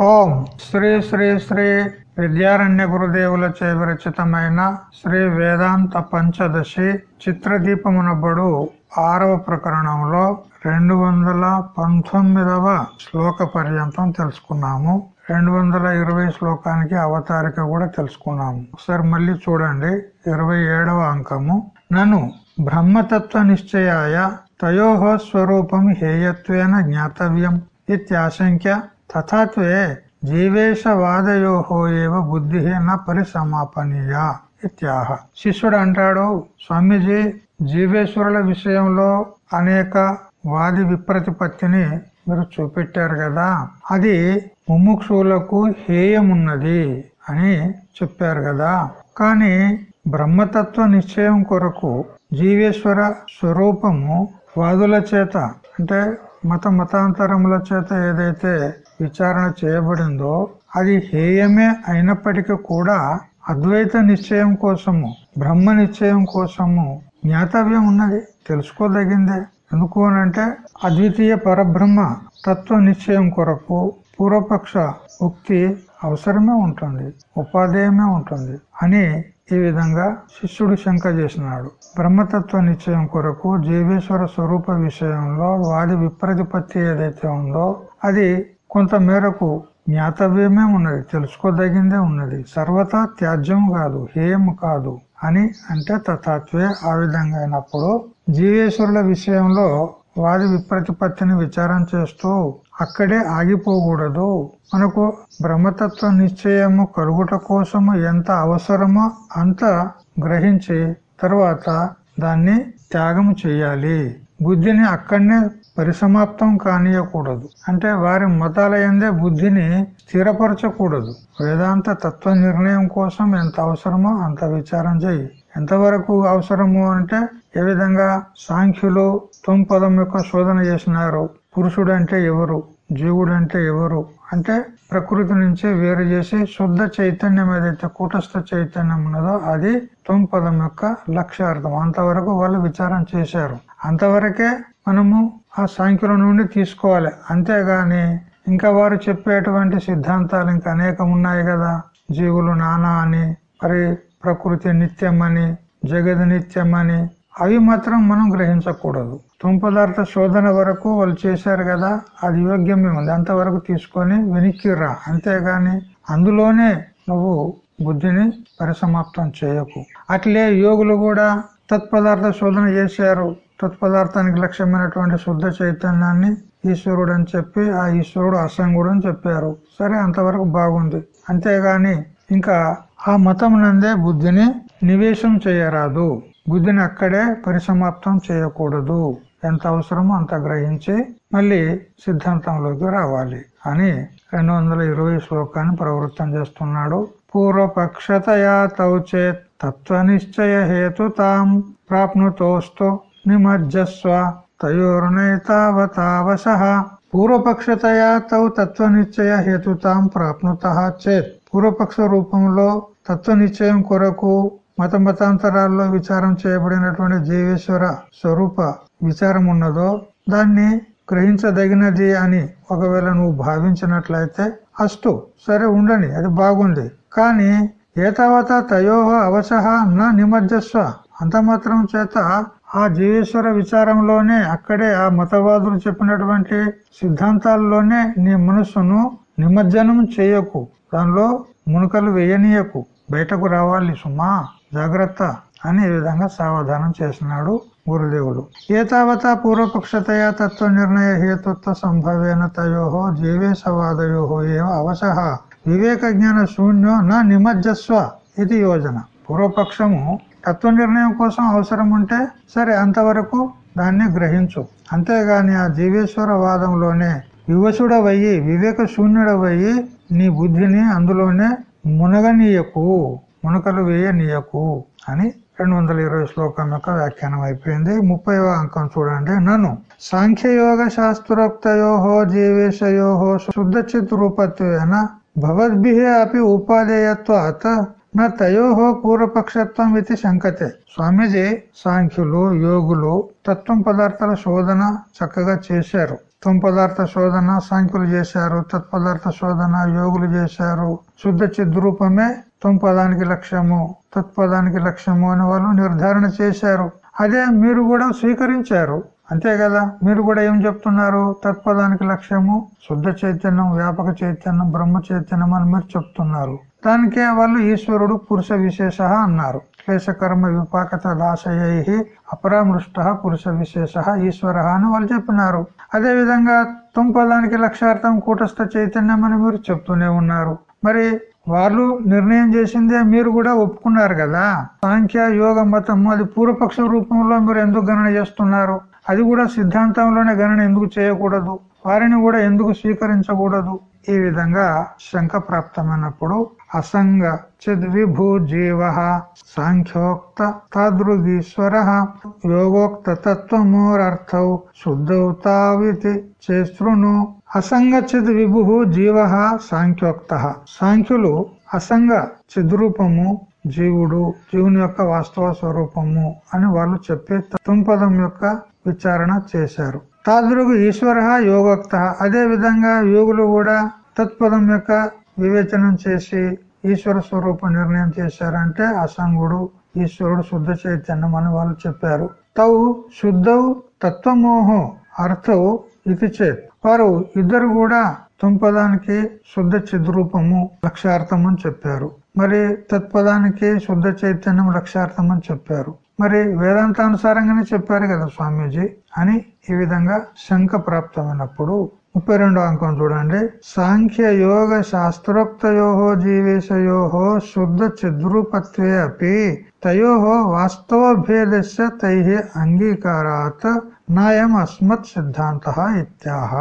ఓం. శ్రీ శ్రీ శ్రీ విద్యారణ్య గురుదేవుల చే విరచితమైన శ్రీ వేదాంత పంచదశి చిత్రదీపమునబడు ఆరవ ప్రకరణంలో రెండు వందల పంతొమ్మిదవ శ్లోక పర్యంతం తెలుసుకున్నాము. రెండు వందల ఇరవై శ్లోకానికి అవతారిక కూడా తెలుసుకున్నాము. ఒకసారి మళ్ళీ చూడండి. ఇరవై ఏడవ అంకము. నన్ను బ్రహ్మతత్వ నిశ్చయాయ తయోహ స్వరూపం హేయత్వేన జ్ఞాతవ్యం. ఇత్యాశంక్య తథాత్వే జీవేశవాదయోహో ఏవ బుద్ధి న పరిసమాపనీయ ఇత్యాహ. శిష్యుడు అంటాడు స్వామీజీ జీవేశ్వరుల విషయంలో అనేక వాది విప్రతిపత్తిని మీరు చూపెట్టారు కదా. అది ముముక్షులకు హేయమున్నది అని చెప్పారు కదా. కానీ బ్రహ్మతత్వ నిశ్చయం కొరకు జీవేశ్వర స్వరూపము వాదుల చేత అంటే మత మతాంతరముల చేత ఏదైతే విచారణ చేయబడిందో అది హేయమే అయినప్పటికీ కూడా అద్వైత నిశ్చయం కోసము బ్రహ్మ నిశ్చయం కోసము జ్ఞాతవ్యం ఉన్నది. తెలుసుకోదగిందే. ఎందుకు అనంటే అద్వితీయ పరబ్రహ్మ తత్వ నిశ్చయం కొరకు పూర్వపక్ష ఉక్తి అవసరమే ఉంటుంది ఉపాధేయమే ఉంటుంది అని ఈ విధంగా శిష్యుడు శంక చేసినాడు. బ్రహ్మతత్వ నిశ్చయం కొరకు జీవేశ్వర స్వరూప విషయంలో వాది విప్రతిపత్తి ఏదైతే ఉందో అది కొంత మేరకు జ్ఞాతవ్యమే ఉన్నది తెలుసుకోదగిందే ఉన్నది. సర్వతా త్యాజ్యం కాదు హేయం కాదు అని అంటే తతత్వే ఆ విధంగా అయినప్పుడు జీవేశ్వరుల విషయంలో వాది విప్రతిపత్తిని విచారం చేస్తూ అక్కడే ఆగిపోకూడదు. మనకు బ్రహ్మతత్వ నిశ్చయము కలుగుట కోసము ఎంత అవసరమో అంత గ్రహించి తర్వాత దాన్ని త్యాగం చేయాలి. బుద్ధిని అక్కడనే పరిసమాప్తం కానియకూడదు. అంటే వారి మతాల ఎందే బుద్ధిని స్థిరపరచకూడదు. వేదాంత తత్వ నిర్ణయం కోసం ఎంత అవసరమో అంత విచారం చేయి. ఎంతవరకు అవసరము అంటే ఏ విధంగా సాంఖ్యులు పదం యొక్క శోధన చేసినారు. పురుషుడు అంటే ఎవరు? జీవుడు అంటే ఎవరు? అంటే ప్రకృతి నుంచి వేరు చేసి శుద్ధ చైతన్యం ఏదైతే కూటస్థ చైతన్యం ఉన్నదో అది పదం యొక్క లక్ష్యార్థం. అంతవరకు వాళ్ళు విచారం చేశారు. అంతవరకే మనము ఆ సంఖ్యల నుండి తీసుకోవాలి. అంతేగాని ఇంకా వారు చెప్పేటువంటి సిద్ధాంతాలు ఇంకా అనేకం ఉన్నాయి కదా. జీవులు నానా అని మరి ప్రకృతి నిత్యమని జగది నిత్యమని అవి మాత్రం మనం గ్రహించకూడదు. తుంపదార్థ శోధన వరకు వాళ్ళు చేశారు కదా అది యోగ్యమే ఉంది. అంతవరకు తీసుకొని వెనక్కిరా అంతేగాని అందులోనే నువ్వు బుద్ధిని పరిసమాప్తం చేయకు. అట్లే యోగులు కూడా తత్పదార్థ శోధన చేశారు. తత్పదార్థానికి లక్ష్యమైనటువంటి శుద్ధ చైతన్యాన్ని ఈశ్వరుడు అని చెప్పి ఆ ఈశ్వరుడు అసంగుడు అని చెప్పారు. సరే అంతవరకు బాగుంది. అంతేగాని ఇంకా ఆ మతం నందే బుద్ధిని నివేశం చేయరాదు. బుద్ధిని అక్కడే పరిసమాప్తం చేయకూడదు. ఎంత అవసరమో అంత గ్రహించి మళ్ళీ సిద్ధాంతంలోకి రావాలి అని రెండు వందల ఇరవై శ్లోకాన్ని ప్రవృత్తం చేస్తున్నాడు. పూర్వపక్షతయా తౌచేత్ తత్వ నిశ్చయ హేతు తాం ప్రాప్నుతోస్తు నిమజ్జస్వ. తయోర్నైతావతావశ పూర్వపక్షతయా తౌ తత్వ నిశ్చయ హేతుతాం ప్రాప్నుత చేత్. పూర్వపక్ష రూపంలో తత్వ నిశ్చయం కొరకు మత మతాంతరాల్లో విచారం చేయబడినటువంటి జీవేశ్వర స్వరూప విచారం ఉన్నదో దాన్ని గ్రహించదగినది అని ఒకవేళ నువ్వు భావించినట్లయితే అస్టు సరే ఉండని అది బాగుంది. కానీ ఏతావత తయోహ అవశ నా నిమజ్జస్వ. అంత మాత్రం చేత ఆ జీవేశ్వర విచారంలోనే అక్కడే ఆ మతవాదులు చెప్పినటువంటి సిద్ధాంతాల్లోనే నీ మనస్సును నిమజ్జనం చేయకు. దానిలో మునుకలు వేయనీయకు. బయటకు రావాలి సుమా జాగ్రత్త అని ఈ విధంగా సావధానం చేసినాడు గురుదేవుడు. ఏతావత పూర్వపక్షతయా తత్వ నిర్ణయ హేతుత్వ సంభవేన తయోహో జీవేశవాదయోహో ఏవ అవసహ వివేక జ్ఞాన శూన్యో నా నిమజ్జస్వ ఇది యోజన. పూర్వపక్షము తత్వ నిర్ణయం కోసం అవసరం ఉంటే సరే అంతవరకు దాన్ని గ్రహించు. అంతేగాని ఆ జీవేశ్వర వాదంలోనే వివసుడవయ్యి వివేక శూన్యుడవయ్యి నీ బుద్ధిని అందులోనే మునగనీయకు మునకలు వేయనీయకు అని రెండు వందల ఇరవై శ్లోకం యొక్క వ్యాఖ్యానం అయిపోయింది. ముప్పై అంకం చూడండి. నన్ను సాంఖ్యయోగ శాస్త్రోక్తయోహో జీవేశయోహో శుద్ధ చిత్ రూపత్వేన భవద్భి అపి ఉపాధేయత్వాత నా తయోహో పూర్వపక్షత్వం ఇది శంకతే స్వామీజీ సాంఖ్యులు యోగులు తత్వం పదార్థాల శోధన చక్కగా చేశారు తుంపదార్థ శోధన సాంఖ్యులు చేశారు తత్పదార్థ శోధన యోగులు చేశారు శుద్ధ చిద్రూపమే తుంపదానికి లక్ష్యము తత్పదానికి లక్ష్యము అని వాళ్ళు నిర్ధారణ చేశారు। అదే మీరు కూడా స్వీకరించారు। అంతే కదా? మీరు కూడా ఏం చెప్తున్నారు? తత్పదానికి లక్ష్యము శుద్ధ చైతన్యం వ్యాపక చైతన్యం బ్రహ్మ చైతన్యం అని మీరు చెప్తున్నారు। దానికే వాళ్ళు ఈశ్వరుడు పురుష విశేష అన్నారు. క్లేశకర్మ విపాకత దాశయై అపరామృష్ట పురుష విశేష ఈశ్వర అని వాళ్ళు చెప్పినారు. అదే విధంగా తుంపదానికి లక్ష్యార్థం కూటస్థ చైతన్యం అని మీరు చెప్తూనే ఉన్నారు. మరి వాళ్ళు నిర్ణయం చేసిందే మీరు కూడా ఒప్పుకున్నారు కదా? సాంఖ్య యోగ మతం అది పూర్వపక్ష రూపంలో మీరు ఎందుకు గణన చేస్తున్నారు? అది కూడా సిద్ధాంతంలోనే గణన ఎందుకు చేయకూడదు? వారిని కూడా ఎందుకు స్వీకరించకూడదు? ఈ విధంగా శంక ప్రాప్తమైనప్పుడు అసంగ చిద్విభూ జీవ సాంఖ్యోక్త తాదృగీశ్వర యోగోక్త తత్వమోరర్థౌ శుద్ధౌతావితి చేస్తృను. అసంగ చిద్ విభు జీవ సాంఖ్యోక్త. సాంఖ్యులు అసంగ చిద్రూపము జీవుడు జీవుని యొక్క వాస్తవ స్వరూపము అని వాళ్ళు చెప్పే తుంపదం యొక్క విచారణ చేశారు. తాదృగు ఈశ్వర యోగోక్త. అదే విధంగా యోగులు కూడా తత్పదం యొక్క వివేచనం చేసి ఈశ్వర స్వరూప నిర్ణయం చేశారంటే అసంగుడు ఈశ్వరుడు శుద్ధ చైతన్యం అని వాళ్ళు చెప్పారు. తౌ శుద్ధవు తత్వమోహం అర్థవు ఇది చేత్. వారు ఇద్దరు కూడా తుంపదానికి శుద్ధ చిద్రూపము లక్ష్యార్థం అని చెప్పారు. మరి తత్పదానికి శుద్ధ చైతన్యం లక్ష్యార్థం అని చెప్పారు. మరి వేదాంతానుసారంగానే చెప్పారు కదా స్వామీజీ అని ఈ విధంగా శంక ప్రాప్తమైనప్పుడు ముప్పై రెండో అంకం చూడండి. సాంఖ్య యోగ శాస్త్రోక్తయో జీవేశయోహో శుద్ధ చిద్రూపత్వే అపి తయోహో వాస్తవ భేదస్య తై అంగీకారాత్ నాయం అస్మత్ సిద్ధాంత ఇత్యాహ.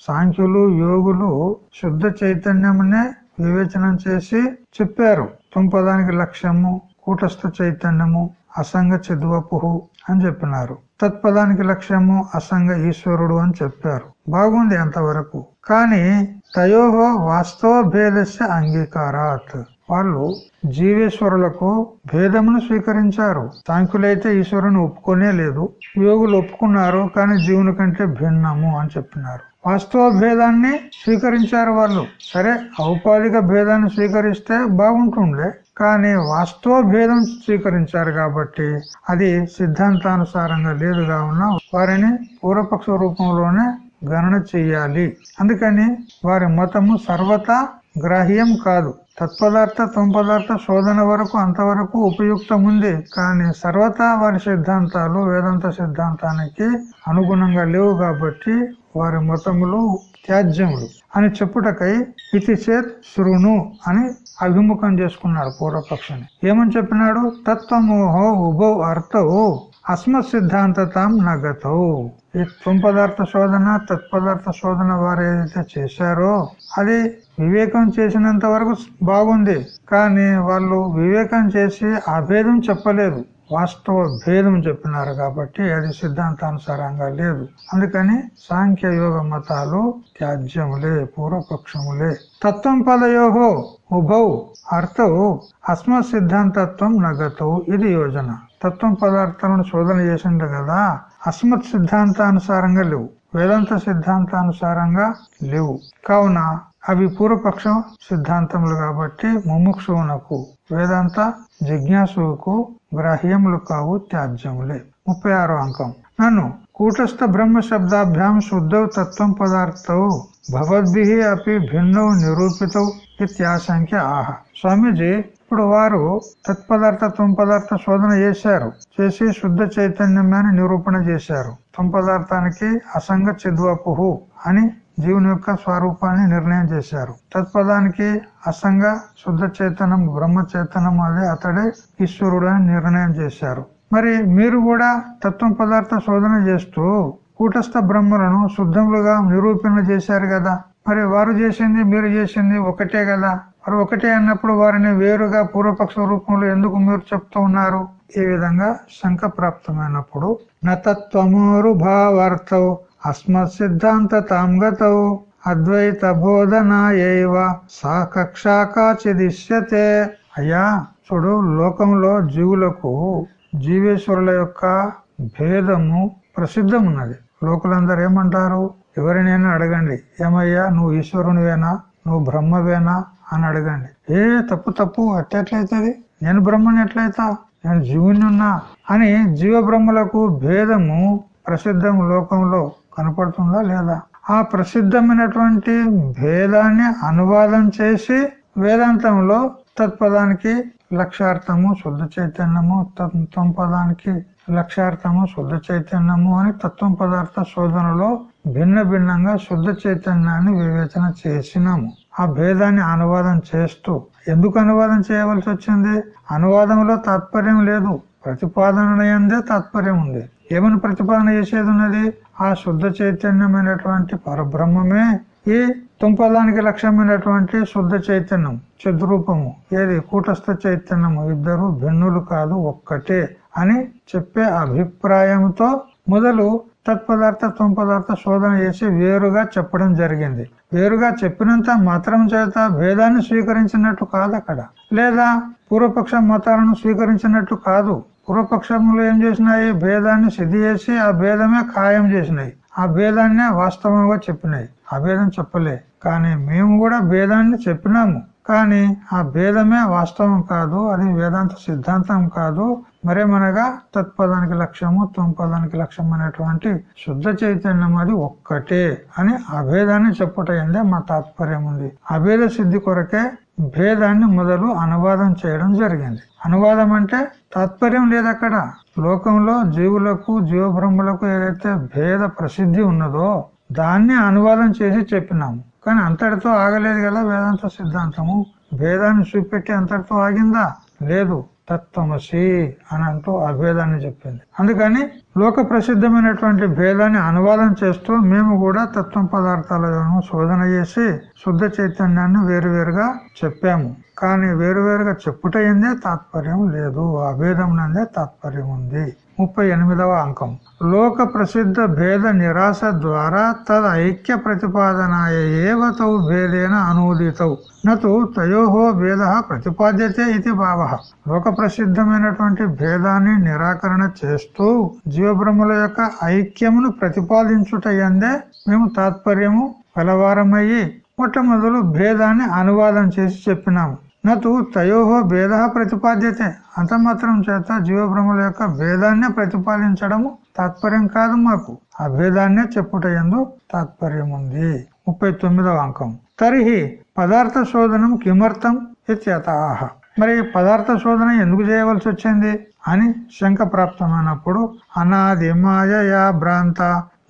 సాంఖ్యులు యోగులు శుద్ధ చైతన్యమునే వివేచనం చేసి చెప్పారు. తుంపదానికి లక్ష్యము కూటస్థ చైతన్యము అసంగ చిద్వపుహు అని చెప్పినారు. తత్పదానికి లక్ష్యము అసంగ ఈశ్వరుడు అని చెప్పారు. బాగుంది అంతవరకు. కానీ తయోహో వాస్తవ భేదస్య అంగీకారాత్. వాళ్ళు జీవేశ్వరులకు భేదమును స్వీకరించారు. సాంఖ్యులైతే ఈశ్వరుని ఒప్పుకోనే లేదు. యోగులు ఒప్పుకున్నారు కానీ జీవుని కంటే భిన్నము అని చెప్పినారు. వాస్తవ భేదాన్ని స్వీకరించారు వాళ్ళు. సరే ఔపాధిక భేదాన్ని స్వీకరిస్తే బాగుంటుండే. కానీ వాస్తవ భేదం స్వీకరించారు కాబట్టి అది సిద్ధాంతానుసారంగా లేదు కావున వారిని పూర్వపక్ష రూపంలోనే గణన చెయ్యాలి అందుకని వారి మతము సర్వతా గ్రాహ్యం కాదు. తత్పదార్థ తొంపదార్థ శోధన వరకు అంతవరకు ఉపయుక్తం ఉంది కానీ సర్వతా వారి సిద్ధాంతాలు వేదాంత సిద్ధాంతానికి అనుగుణంగా లేవు కాబట్టి వారి మతములు త్యాజ్యములు అని చెప్పుటకై ఇతి చేత్ శృణు అని అభిముఖం చేసుకున్నాడు పూర్వపక్షని. ఏమని చెప్పినాడు? తత్వమోహో ఉభౌ అర్థవు అస్మ సిద్ధాంతతాం నగతవు ఈ త్వంపదార్థ శోధన తత్పదార్థ శోధన వారు ఏదైతే చేశారో అది వివేకం చేసినంత వరకు బాగుంది. కానీ వాళ్ళు వివేకం చేసి అభేదం చెప్పలేదు. వాస్తవ భేదం చెప్పినారు కాబట్టి అది సిద్ధాంతానుసారంగా లేదు. అందుకని సాంఖ్య యోగ మతాలు త్యాజ్యములే పూర్వపక్షములే. తత్వం పదయోహో ఉభౌ అర్థవు అస్మ సిద్ధాంతత్వం నగతవు ఇది యోజన. తత్వం పదార్థాలను శోధన చేసిండు కదా అస్మత్ సిద్ధాంతానుసారంగా లేవు. వేదాంత సిద్ధాంతానుసారంగా లేవు. కావున అవి పూర్వపక్షం సిద్ధాంతములు కాబట్టి ముముక్షువునకు వేదాంత జిజ్ఞాసుకు గ్రాహ్యములు కావు త్యాజ్యములే. ముప్పై అంకం. నన్ను కూటస్థ బ్రహ్మ శబ్దాభ్యాం శుద్ధౌ తత్వం పదార్థౌ భగవద్భి అపి భిన్నౌ నిరూపితౌ ఇత్యాశంఖ్య ఆహ. స్వామీజీ ఇప్పుడు వారు తత్పదార్థ తుంపదార్థ శోధన చేశారు. చేసి శుద్ధ చైతన్యమని నిరూపణ చేశారు. తుంపదార్థానికి అసంగ చిద్వపుహు అని జీవుని యొక్క స్వరూపాన్ని నిర్ణయం చేశారు. తత్పదానికి అసంగ శుద్ధ చేతనం బ్రహ్మ చేతనం అదే అతడే ఈశ్వరుడు అని నిర్ణయం చేశారు. మరి మీరు కూడా తత్వం పదార్థ శోధన చేస్తూ కూటస్థ బ్రహ్మలను శుద్ధములుగా నిరూపణ చేశారు కదా. మరి వారు చేసింది మీరు చేసింది ఒకటే కదా. మరి ఒకటే అన్నప్పుడు వారిని వేరుగా పూర్వపక్ష రూపంలో ఎందుకు మీరు చెప్తూ ఉన్నారు? ఈ విధంగా శంక ప్రాప్తమైనప్పుడు నతత్వమోరు భావార్థవు అస్మత్ సిద్ధాంత తాంగతౌ అద్వైత బోధనాయవ సా కక్షాకాచిదిశ్యతే అయ్యా చూడు లోకంలో జీవులకు జీవేశ్వరుల యొక్క భేదము ప్రసిద్ధమున్నది. లోకులందరూ ఏమంటారు? ఎవరినైనా అడగండి. ఏమయ్యా నువ్వు ఈశ్వరునివేనా? నువ్వు బ్రహ్మవేనా? అని అడగండి. ఏ తప్పు తప్పు అట్టెట్లయితుంది? నేను బ్రహ్మని ఎట్లయితా? నేను జీవుని ఉన్నా? అని జీవ బ్రహ్మలకు భేదము ప్రసిద్ధం లోకంలో కనపడుతుందా లేదా? ఆ ప్రసిద్ధమైనటువంటి భేదాన్ని అనువాదం చేసి వేదాంతంలో తత్పదానికి లక్ష్యార్థము శుద్ధ చైతన్యము తత్వం పదానికి లక్ష్యార్థము శుద్ధ చైతన్యము అని తత్వం పదార్థ శోధనలో భిన్న భిన్నంగా శుద్ధ చైతన్యాన్ని వివేచన చేసినాము. ఆ భేదాన్ని అనువాదం చేస్తూ ఎందుకు అనువాదం చేయవలసి వచ్చింది? అనువాదంలో తాత్పర్యం లేదు. ప్రతిపాదన ఎందే తాత్పర్యం ఉంది. ఏమని ప్రతిపాదన చేసేది ఉన్నది ఆ శుద్ధ చైతన్యమైనటువంటి పరబ్రహ్మమే ఈ తుంపదానికి లక్ష్యమైనటువంటి శుద్ధ చైతన్యం చతురూపము ఏది? కూటస్థ చైతన్యము. ఇద్దరు భిన్నులు కాదు ఒక్కటే అని చెప్పే అభిప్రాయంతో మొదలు తత్పదార్థ తుంపదార్థ శోధన చేసి వేరుగా చెప్పడం జరిగింది. వేరుగా చెప్పినంత మాత్రం చేత భేదాన్ని స్వీకరించినట్టు కాదు అక్కడ. లేదా పూర్వపక్ష మతాలను స్వీకరించినట్టు కాదు. పూర్వపక్షములు ఏం చేసినాయి? భేదాన్ని సిద్ధి చేసి ఆ భేదమే ఖాయం చేసినాయి. ఆ భేదాన్నే వాస్తవంగా చెప్పినాయి. ఆ భేదం చెప్పలే. కానీ మేము కూడా భేదాన్ని చెప్పినాము. కానీ ఆ భేదమే వాస్తవం కాదు అది వేదాంత సిద్ధాంతం కాదు. మరేమనగా తత్పదానికి లక్ష్యము తుంపదానికి లక్ష్యం అనేటువంటి శుద్ధ చైతన్యం అది ఒక్కటే అని అభేదాన్ని చెప్పుటైందే మా తాత్పర్యం ఉంది. అభేద సిద్ధి కొరకే భేదాన్ని మొదలు అనువాదం చేయడం జరిగింది. అనువాదం అంటే తాత్పర్యం లేదు అక్కడ. లోకంలో జీవులకు జీవబ్రహ్మలకు ఏదైతే భేద ప్రసిద్ధి ఉన్నదో దాన్ని అనువాదం చేసి చెప్పినాము. కానీ అంతటితో ఆగలేదు కదా వేదాంత సిద్ధాంతము. భేదాన్ని చూపెట్టి అంతటితో ఆగిందా? లేదు. తత్వమసి అని అంటూ అభేదాన్ని చెప్పింది. అందుకని లోక ప్రసిద్ధమైనటువంటి భేదాన్ని అనువాదం చేస్తూ మేము కూడా తత్వం పదార్థాలను శోధన చేసి శుద్ధ చైతన్యాన్ని వేరువేరుగా చెప్పాము. కానీ వేరువేరుగా చెప్పుటయిందే తాత్పర్యం లేదు. అభేదం నందే తాత్పర్యం ఉంది. ముప్పై ఎనిమిదవ అంకం. లోక ప్రసిద్ధ భేద నిరాశ ద్వారా తద ఐక్య ప్రతిపాదనాయ ఏవతౌ భేదేన అనూదితౌ. నతు తయోహో భేద ప్రతిపాద్యతే ఇది భావ. లోక ప్రసిద్ధమైనటువంటి భేదాన్ని నిరాకరణ చేస్తూ జీవబ్రహ్మల యొక్క ఐక్యమును ప్రతిపాదించుట ఎందే మేము తాత్పర్యము ఫలవారమయ్యి మొట్టమొదలు భేదాన్ని అనువాదం చేసి చెప్పినాము. నటు తయోహో భేద ప్రతిపాద్యతే. అంత మాత్రం చేత జీవబ్రహ్మల యొక్క భేదాన్నే ప్రతిపాదించడము తాత్పర్యం కాదు మాకు. ఆ భేదాన్నే చెప్పుట ఎందు తాత్పర్యం ఉంది ముప్పై తొమ్మిదవ అంకం. తరిహి పదార్థ శోధనం కిమర్థం ఇత్యతాహ మరి పదార్థ శోధన ఎందుకు చేయవలసి వచ్చింది? అని శంక ప్రాప్తమైనప్పుడు అనాది మాయయా భ్రాంత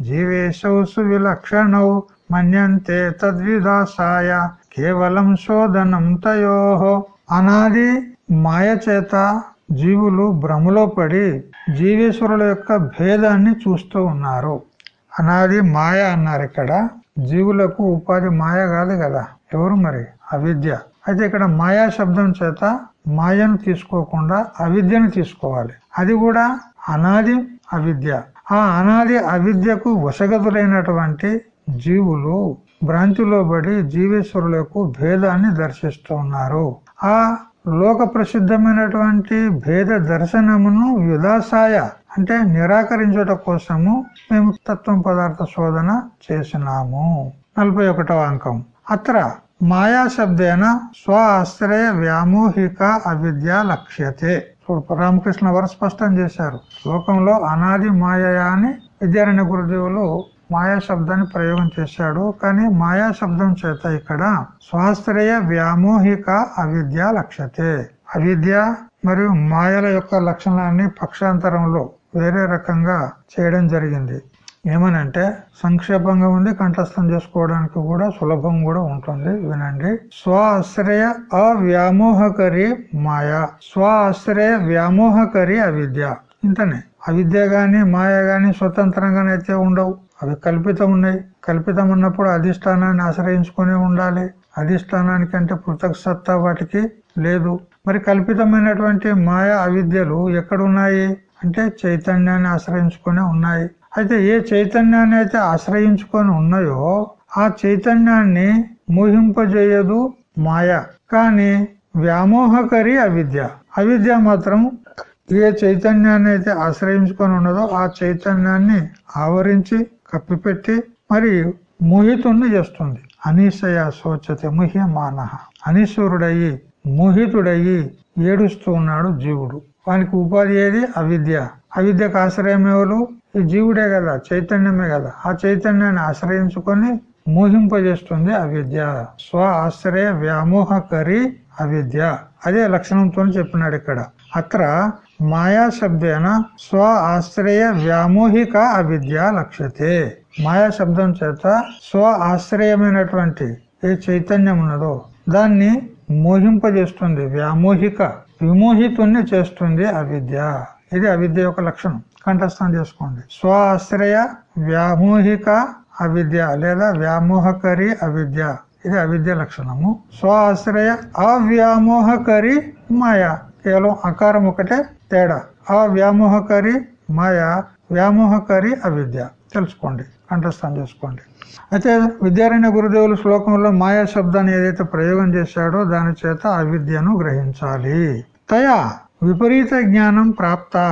జీవేశౌ సువిలక్షణౌ మన్యంతే తద్విదాసాయ కేవలం శోధనం తయోహో అనాది మాయ చేత జీవులు భ్రమలో పడి జీవేశ్వరుల యొక్క భేదాన్ని చూస్తూ ఉన్నారు. అనాది మాయ అన్నారు ఇక్కడ. జీవులకు ఉపాధి మాయ కాదు కదా. ఎవరు మరి? అవిద్య. అయితే ఇక్కడ మాయా శబ్దం చేత మాయను తీసుకోకుండా అవిద్యను తీసుకోవాలి. అది కూడా అనాది అవిద్య. ఆ అనాది అవిద్యకు వశగతులైనటువంటి జీవులు భ్రాంతిలో పడి జీవేశ్వరులకు భేదాన్ని దర్శిస్తూ ఉన్నారు ఆ లోక ప్రసిద్ధమైనటువంటి భేద దర్శనమును విదాసాయ అంటే నిరాకరించట కోసము మేము తత్వం పదార్థ శోధన చేసినాము. నలభై ఒకటవ అంకం. అత్ర మాయా శబ్దేన స్వ ఆశ్రయ వ్యామోహిక అవిద్య లక్ష్యతే. చూడు రామకృష్ణ వారు స్పష్టం చేశారు. లోకంలో అనాది మాయ అని విద్యారాయణ గురుదేవులు మాయా శబ్దాన్ని ప్రయోగం చేశాడు. కానీ మాయా శబ్దం చేత ఇక్కడ స్వాశ్రయ వ్యామోహిక అవిద్య లక్ష్యతే. అవిద్య మరియు మాయల యొక్క లక్షణాన్ని పక్షాంతరంలో వేరే రకంగా చేయడం జరిగింది. ఏమనంటే సంక్షేపంగా ఉంది కంఠస్థం చేసుకోవడానికి కూడా సులభం కూడా ఉంటుంది. వినండి. స్వాశ్రయ అవ్యామోహకరి మాయ. స్వ ఆశ్రయ వ్యామోహకరి అవిద్య. ఇంతనే. అవిద్య గాని మాయ గాని స్వతంత్రంగానైతే ఉండవు. అవి కల్పితం ఉన్నాయి. కల్పితం ఉన్నప్పుడు అధిష్టానాన్ని ఆశ్రయించుకునే ఉండాలి. అధిష్టానానికి అంటే పృథక్ సత్తా వాటికి లేదు. మరి కల్పితమైనటువంటి మాయ అవిద్యలు ఎక్కడున్నాయి? అంటే చైతన్యాన్ని ఆశ్రయించుకునే ఉన్నాయి. అయితే ఏ చైతన్యాన్ని అయితే ఆశ్రయించుకొని ఉన్నాయో ఆ చైతన్యాన్ని మోహింపజేయదు మాయ. కానీ వ్యామోహకరి అవిద్య. అవిద్య మాత్రం ఏ చైతన్యాన్ని అయితే ఆశ్రయించుకొని ఉన్నదో ఆ చైతన్యాన్ని ఆవరించి కప్పిపెట్టి మరి మోహితుణ్ణి చేస్తుంది. అనీసయ శోచతే ముహ్యమాన. అనీశ్వరుడయ్యి మోహితుడయ్యి ఏడుస్తూ ఉన్నాడు జీవుడు. వానికి ఉపాధి ఏది? అవిద్య. అవిద్యకు ఆశ్రయం ఎవరు? ఈ జీవుడే కదా చైతన్యమే కదా. ఆ చైతన్యాన్ని ఆశ్రయించుకొని మోహింపజేస్తుంది అవిద్య. స్వ ఆశ్రయ వ్యామోహకరి అవిద్య. అదే లక్షణంతో చెప్పినాడు ఇక్కడ. అత్ర మాయా శబ్దేన స్వ ఆశ్రయ వ్యామోహిక అవిద్య లక్ష్యతే. మాయా శబ్దం చేత స్వ ఆశ్రయమైనటువంటి ఏ చైతన్యం ఉన్నదో దాన్ని మోహింపజేస్తుంది వ్యామోహిక విమోహితుణ్ణి చేస్తుంది అవిద్య. ఇది అవిద్య యొక్క లక్షణం. కంఠస్థం చేసుకోండి. స్వ ఆశ్రయ వ్యామోహిక అవిద్య లేదా వ్యామోహకరి అవిద్య. ఇది అవిద్య లక్షణము. స్వ ఆశ్రయ అవ్యామోహకరి మాయ. కేవలం అకారం ఒకటే తేడా. ఆ వ్యామోహకరి మాయ వ్యామోహకరి అవిద్య. తెలుసుకోండి అండర్స్టాండ్ చేసుకోండి. అయితే విద్యారణ్య గురుదేవులు శ్లోకంలో మాయా శబ్దాన్ని ఏదైతే ప్రయోగం చేశాడో దాని చేత అవిద్యను గ్రహించాలి. తయా విపరీత జ్ఞానం ప్రాప్తా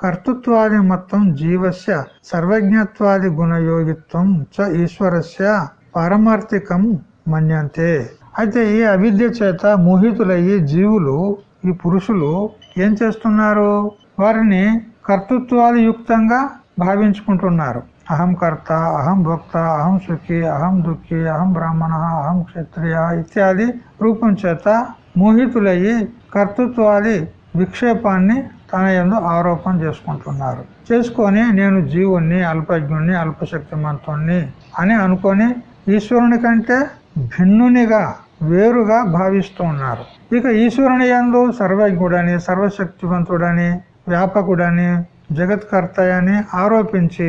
కర్తృత్వాది మొత్తం జీవస్య సర్వజ్ఞత్వాది గుణయోగిత్వం చ ఈశ్వరస్య పారమార్థికం మన్యంతే. అయితే ఈ అవిద్య చేత మోహితులయ్యి జీవులు ఈ పురుషులు ఏం చేస్తున్నారు? వారిని కర్తృత్వాలు యుక్తంగా భావించుకుంటున్నారు. అహం కర్త అహం భక్త అహం సుఖి అహం దుఃఖి అహం బ్రాహ్మణ అహం క్షత్రియ ఇత్యాది రూపం చేత మోహితులయ్యి కర్తృత్వాది విక్షేపాన్ని తన ఎందు ఆరోపణ చేసుకుంటున్నారు. చేసుకొని నేను జీవుణ్ణి అల్పజ్ఞుణ్ణి అల్పశక్తిమంతుణ్ణి అని అనుకొని ఈశ్వరుని కంటే భిన్నునిగా వేరుగా భావిస్తూ ఉన్నారు ఇక ఈశ్వరుని ఎందు సర్వజ్ఞుడని సర్వశక్తివంతుడని వ్యాపకుడని జగత్కర్తయని ఆరోపించి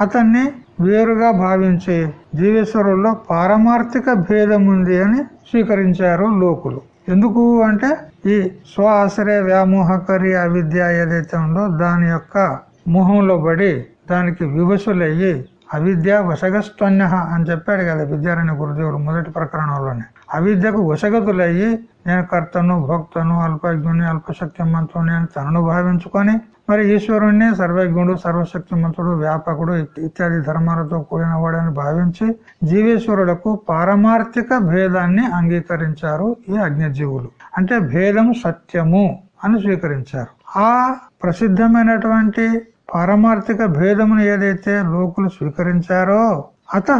అతన్ని వేరుగా భావించి జీవేశ్వరుల్లో పారమార్థిక భేదం ఉంది అని స్వీకరించారు లోకులు. ఎందుకు అంటే ఈ స్వ ఆశ్రయ వ్యామోహకరి అవిద్య ఏదైతే ఉందో దాని యొక్క మొహంలో పడి దానికి వివసులయ్యి అవిద్య వశగస్త్వన్య అని చెప్పాడు కదా విద్యారాయణ గురుదేవుడు మొదటి ప్రకరణంలోనే. అవిద్యకు వశగతులయ్యి నేను కర్తను భక్తను అల్పజ్ఞుని అల్పశక్తిమంతుని అని తనను భావించుకొని మరి ఈశ్వరుణ్ణి సర్వజ్ఞుడు సర్వశక్తిమంతుడు వ్యాపకుడు ఇత్యాది ధర్మాలతో కూడిన వాడని భావించి జీవేశ్వరులకు పారమార్థిక భేదాన్ని అంగీకరించారు ఈ అజ్ఞజీవులు అంటే భేదం సత్యము అని స్వీకరించారు. ఆ ప్రసిద్ధమైనటువంటి పారమార్థిక భేదమును ఏదైతే లోకులు స్వీకరించారో అత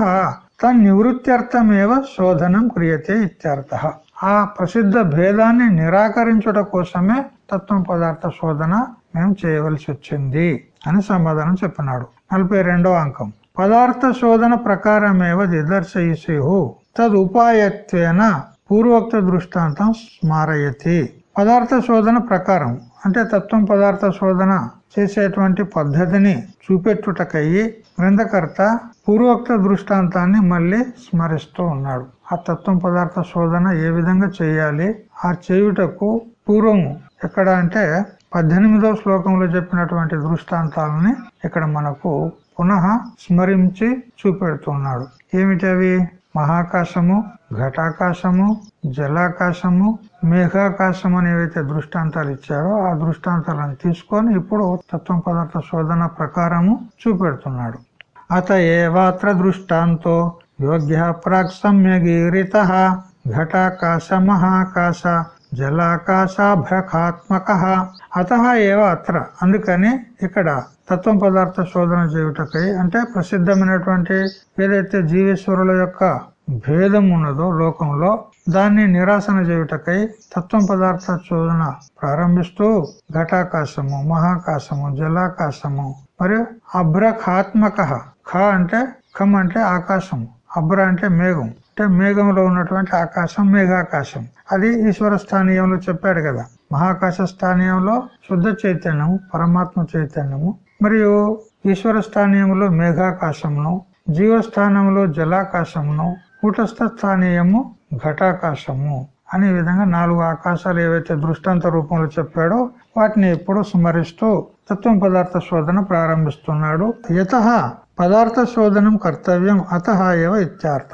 తన్నివృత్త్యర్థమేవ శోధనం క్రియతే ఇత్యర్థ. ఆ ప్రసిద్ధ భేదాన్ని నిరాకరించుట కోసమే తత్వం పదార్థ శోధన మేము చేయవలసి వచ్చింది అని సమాధానం చెప్పినాడు. నలభై అంకం. పదార్థ శోధన ప్రకారమేవ దిదర్శయిషు తదుపాయత్వేన పూర్వోక్త దృష్టాంతం స్మారయతి. పదార్థ శోధన ప్రకారం అంటే తత్వం పదార్థ శోధన చేసేటువంటి పద్ధతిని చూపెట్టుటకయ్యి గ్రంథకర్త పూర్వోక్త దృష్టాంతాన్ని మళ్ళీ స్మరిస్తూ ఉన్నాడు. ఆ తత్వం పదార్థ శోధన ఏ విధంగా చేయాలి? ఆ చేయుటకు పూర్వము ఎక్కడ అంటే పద్దెనిమిదవ శ్లోకంలో చెప్పినటువంటి దృష్టాంతాలని ఇక్కడ మనకు పునః స్మరించి చూపెడుతున్నాడు. ఏమిటవి మహాకాశము ఘటాకాశము జలాకాశము మేఘాకాశం అనేవైతే దృష్టాంతాలు ఇచ్చారో ఆ దృష్టాంతాలను తీసుకొని ఇప్పుడు తత్వం పదార్థ శోధన ప్రకారము చూపెడుతున్నాడు. అత ఏవాత్ర దృష్టాంతో యోగ్య ప్రాక్ సమ్యగీరిత ఘటాకాశ మహాకాశ జలాకాశాభ్రకాత్మక అత ఏవ అత్ర అందుకని ఇక్కడ తత్వం పదార్థ శోధన చేయుటకై అంటే ప్రసిద్ధమైనటువంటి ఏదైతే జీవేశ్వరుల యొక్క భేదం ఉన్నదో లోకంలో దాన్ని నిరాశన చేయుటకై తత్వం పదార్థ శోధన ప్రారంభిస్తూ ఘటాకాశము మహాకాశము జలాకాశము మరియు అభ్రఖాత్మక ఖ అంటే ఖం అంటే ఆకాశము అబ్ర అంటే మేఘం అంటే మేఘంలో ఉన్నటువంటి ఆకాశం మేఘాకాశం. అది ఈశ్వర స్థానీయంలో చెప్పాడు కదా. మహాకాశ స్థానీయంలో శుద్ధ చైతన్యము పరమాత్మ చైతన్యము. మరియు ఈశ్వర స్థానీయంలో మేఘాకాశమును జీవస్థానంలో జలాకాశమును కూటస్థ స్థానీయము ఘటాకాశము అనే విధంగా నాలుగు ఆకాశాలు ఏవైతే దృష్టాంత రూపంలో చెప్పాడో వాటిని ఎప్పుడు స్మరిస్తూ తత్వం పదార్థ శోధన ప్రారంభిస్తున్నాడు. యత పదార్థ శోధనం కర్తవ్యం అత ఏవ ఇత్యార్థ.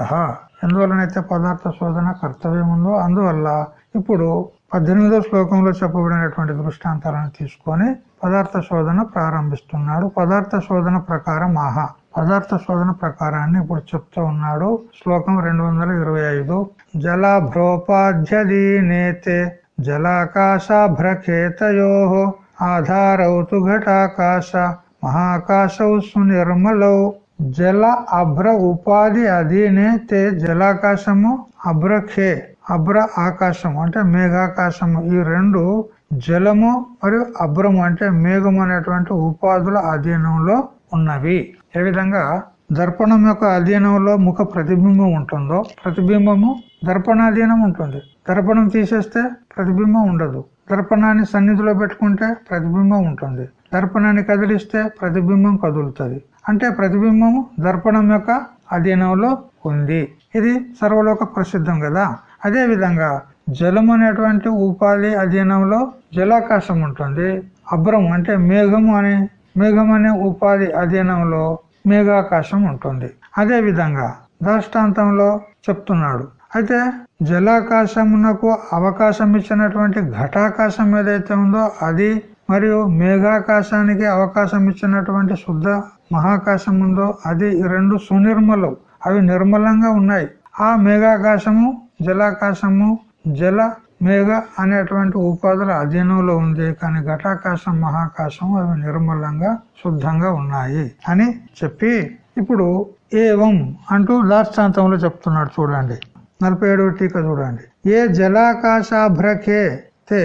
ఎందువలనైతే పదార్థ శోధన కర్తవ్యం ఉందో అందువల్ల ఇప్పుడు పద్దెనిమిదో శ్లోకంలో చెప్పబడినటువంటి దృష్టాంతాలను తీసుకొని పదార్థ శోధన ప్రారంభిస్తున్నాడు. పదార్థ శోధన ప్రకారం ఆహా పదార్థ శోధన ప్రకారాన్ని ఇప్పుడు చెప్తూ ఉన్నాడు శ్లోకం రెండు వందల ఇరవై ఐదు. జలాభ్రోపాధ్యదీనేతే జలాకాశాభ్రకేతయో ఆధారౌతు ఘటాకాశ మహాకాశౌ సునిర్మలౌ జల అభ్ర ఉపాధి అధీనే తే జలాకాశము అభ్రఖే అభ్ర ఆకాశం అంటే మేఘాకాశము. ఈ రెండు జలము మరియు అభ్రము అంటే మేఘం అనేటువంటి ఉపాధుల అధీనంలో ఉన్నవి. ఏ విధంగా? దర్పణం యొక్క అధీనంలో ముఖ ప్రతిబింబం ఉంటుందో ప్రతిబింబము దర్పణాధీనం ఉంటుంది. దర్పణం తీసేస్తే ప్రతిబింబం ఉండదు. దర్పణాన్ని సన్నిధిలో పెట్టుకుంటే ప్రతిబింబం ఉంటుంది. దర్పణాన్ని కదిలిస్తే ప్రతిబింబం కదులుతుంది. అంటే ప్రతిబింబము దర్పణం యొక్క అధీనంలో ఉంది. ఇది సర్వలోక ప్రసిద్ధం కదా. అదే విధంగా జలం అనేటువంటి ఉపాధి అధీనంలో జలాకాశం ఉంటుంది. అభ్రం అంటే మేఘము అనే మేఘం అనే ఉపాధి అధీనంలో మేఘాకాశం ఉంటుంది. అదే విధంగా దృష్టాంతంలో చెప్తున్నాడు. అయితే జలాకాశమునకు అవకాశం ఇచ్చినటువంటి ఘటాకాశం ఏదైతే ఉందో అది మరియు మేఘాకాశానికి అవకాశం ఇచ్చినటువంటి శుద్ధ మహాకాశం ఉందో అది రెండు సునిర్మలం. అవి నిర్మలంగా ఉన్నాయి. ఆ మేఘాకాశము జలాకాశము జల మేఘ అనేటువంటి ఉపాధుల అధీనంలో ఉంది. కానీ ఘటాకాశం మహాకాశం అవి నిర్మలంగా శుద్ధంగా ఉన్నాయి అని చెప్పి ఇప్పుడు ఏవం అంటూ దాష్టాంతంలో చెప్తున్నాడు చూడండి. నలభై ఏడవ టీక చూడండి. ఏ జలాకాశాభ్రకే తే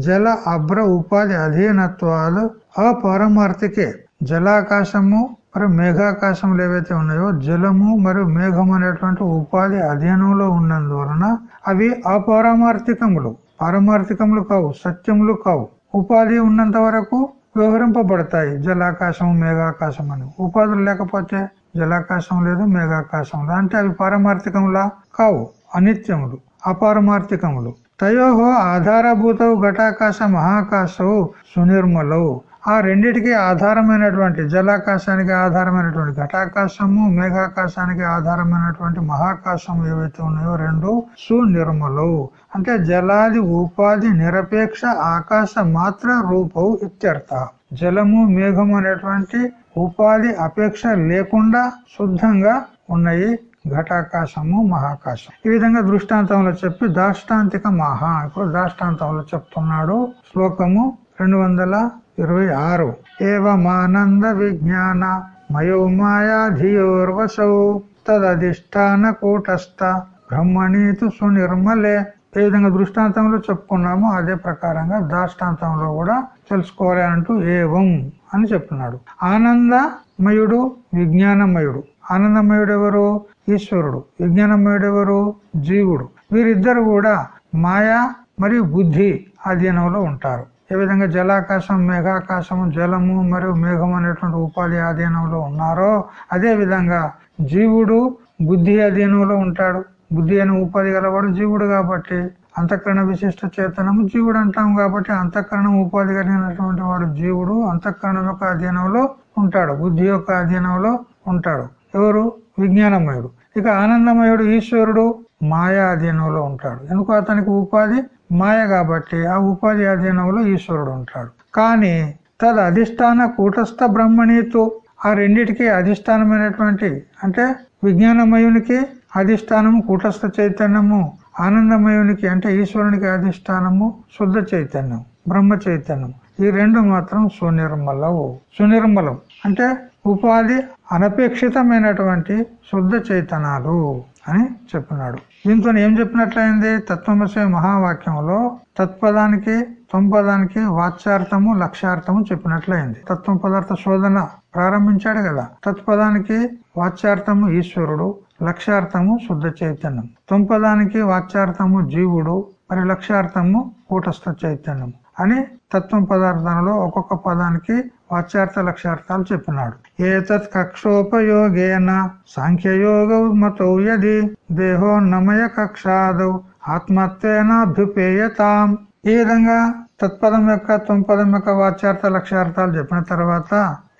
జల అభ్ర ఉపాధి అధీనత్వాలు అపరమార్థికే జలాకాశము మరియు మేఘాకాశములు ఏవైతే ఉన్నాయో జలము మరియు మేఘం అనేటువంటి ఉపాధి అధీనంలో ఉన్నందువలన అవి అపారమార్థికములు పారమార్థికములు కావు సత్యములు కావు ఉపాధి ఉన్నంత వరకు వ్యవహరింపబడతాయి జలాకాశం మేఘాకాశం అని ఉపాధులు లేకపోతే జలాకాశం లేదు మేఘాకాశం లేదు। అంటే అవి పారమార్థికములా? కావు అనిత్యములు అపారమార్థికములు। తయో ఆధారభూతవు ఘటాకాశ మహాకాశవు సునిర్మలవు. ఆ రెండిటికి ఆధారమైనటువంటి జలాకాశానికి ఆధారమైనటువంటి ఘటాకాశము మేఘాకాశానికి ఆధారమైనటువంటి మహాకాశం ఏవైతే ఉన్నాయో రెండు సునిర్మలవు. అంటే జలాది ఉపాధి నిరపేక్ష ఆకాశ మాత్ర రూపవు ఇత్యర్థ. జలము మేఘము అనేటువంటి ఉపాధి అపేక్ష లేకుండా శుద్ధంగా ఉన్నాయి. ఘటాకాశము మహాకాశం. ఈ విధంగా దృష్టాంతంలో చెప్పి దాష్టాంతిక మహా ఇప్పుడు దాష్టాంతంలో చెప్తున్నాడు శ్లోకము రెండు వందల ఇరవై ఆరు. ఏవమానంద విజ్ఞాన మయో మాయాధియోర్వసౌ తదధిష్టాన కూటస్థ బ్రహ్మణీతు సునిర్మలే. ఏ విధంగా దృష్టాంతంలో చెప్పుకున్నామో అదే ప్రకారంగా దాష్టాంతంలో కూడా తెలుసుకోవాలి అంటూ ఏవం అని చెప్తున్నాడు. ఆనందమయుడు విజ్ఞానమయుడు. ఆనందమయుడెవరు? ఈశ్వరుడు. విజ్ఞానమయుడెవరు? జీవుడు. వీరిద్దరు కూడా మాయా మరియు బుద్ధి అధీనంలో ఉంటారు. ఏ విధంగా జలాకాశం మేఘాకాశము జలము మరియు మేఘం అనేటువంటి ఉపాధి అధీనంలో ఉన్నారో అదే విధంగా జీవుడు బుద్ధి అధీనంలో ఉంటాడు. బుద్ధి అనే ఉపాధి గలవాడు జీవుడు కాబట్టి అంతఃకరణ విశిష్ట చేతనము జీవుడు అంటాం కాబట్టి అంతఃకరణం ఉపాధి కలిగినటువంటి వాడు జీవుడు అంతఃకరణం యొక్క అధీనంలో ఉంటాడు. బుద్ధి యొక్క అధీనంలో ఉంటాడు. ఎవరు? విజ్ఞానమయుడు. ఇక ఆనందమయుడు ఈశ్వరుడు మాయా అధీనంలో ఉంటాడు. ఎందుకు? అతనికి ఉపాధి మాయ కాబట్టి ఆ ఉపాధి అధీనంలో ఈశ్వరుడు ఉంటాడు. కానీ తద అధిష్టాన కూటస్థ బ్రహ్మణితో. ఆ రెండిటికి అధిష్టానమైనటువంటి అంటే విజ్ఞానమయునికి అధిష్టానము కూటస్థ చైతన్యము ఆనందమయునికి అంటే ఈశ్వరునికి అధిష్టానము శుద్ధ చైతన్యం బ్రహ్మ చైతన్యం. ఈ రెండు మాత్రం సునిర్మలవు. సునిర్మలం అంటే ఉపాధి అనపేక్షితమైనటువంటి శుద్ధ చైతనాలు అని చెప్పినాడు. దీంతో ఏం చెప్పినట్లయింది? తత్వమసే మహావాక్యంలో తత్పదానికి త్వంపదానికి వాచ్యార్థము లక్ష్యార్థము చెప్పినట్లయింది. తత్వం పదార్థ శోధన ప్రారంభించాడు కదా. తత్పదానికి వాచ్యార్థము ఈశ్వరుడు లక్ష్యార్థము శుద్ధ చైతన్యం. త్వంపదానికి వాచ్యార్థము జీవుడు మరి లక్ష్యార్థము కూటస్థ చైతన్యం. అని తత్వం పదార్థంలో ఒక్కొక్క పదానికి వాచ్యార్థ లక్ష్యార్థాలు చెప్పినాడు. ఏతత్ కక్షోపయోగేన సాంఖ్యయోగ మతో దేహో దేహోన్నమయ కక్షాదౌ ఆత్మత్వేనాభ్యుపేయతాం ఈ విధంగా తత్పదం యొక్క త్వంపదం యొక్క వాచ్యార్థ లక్ష్యార్థాలు చెప్పిన తర్వాత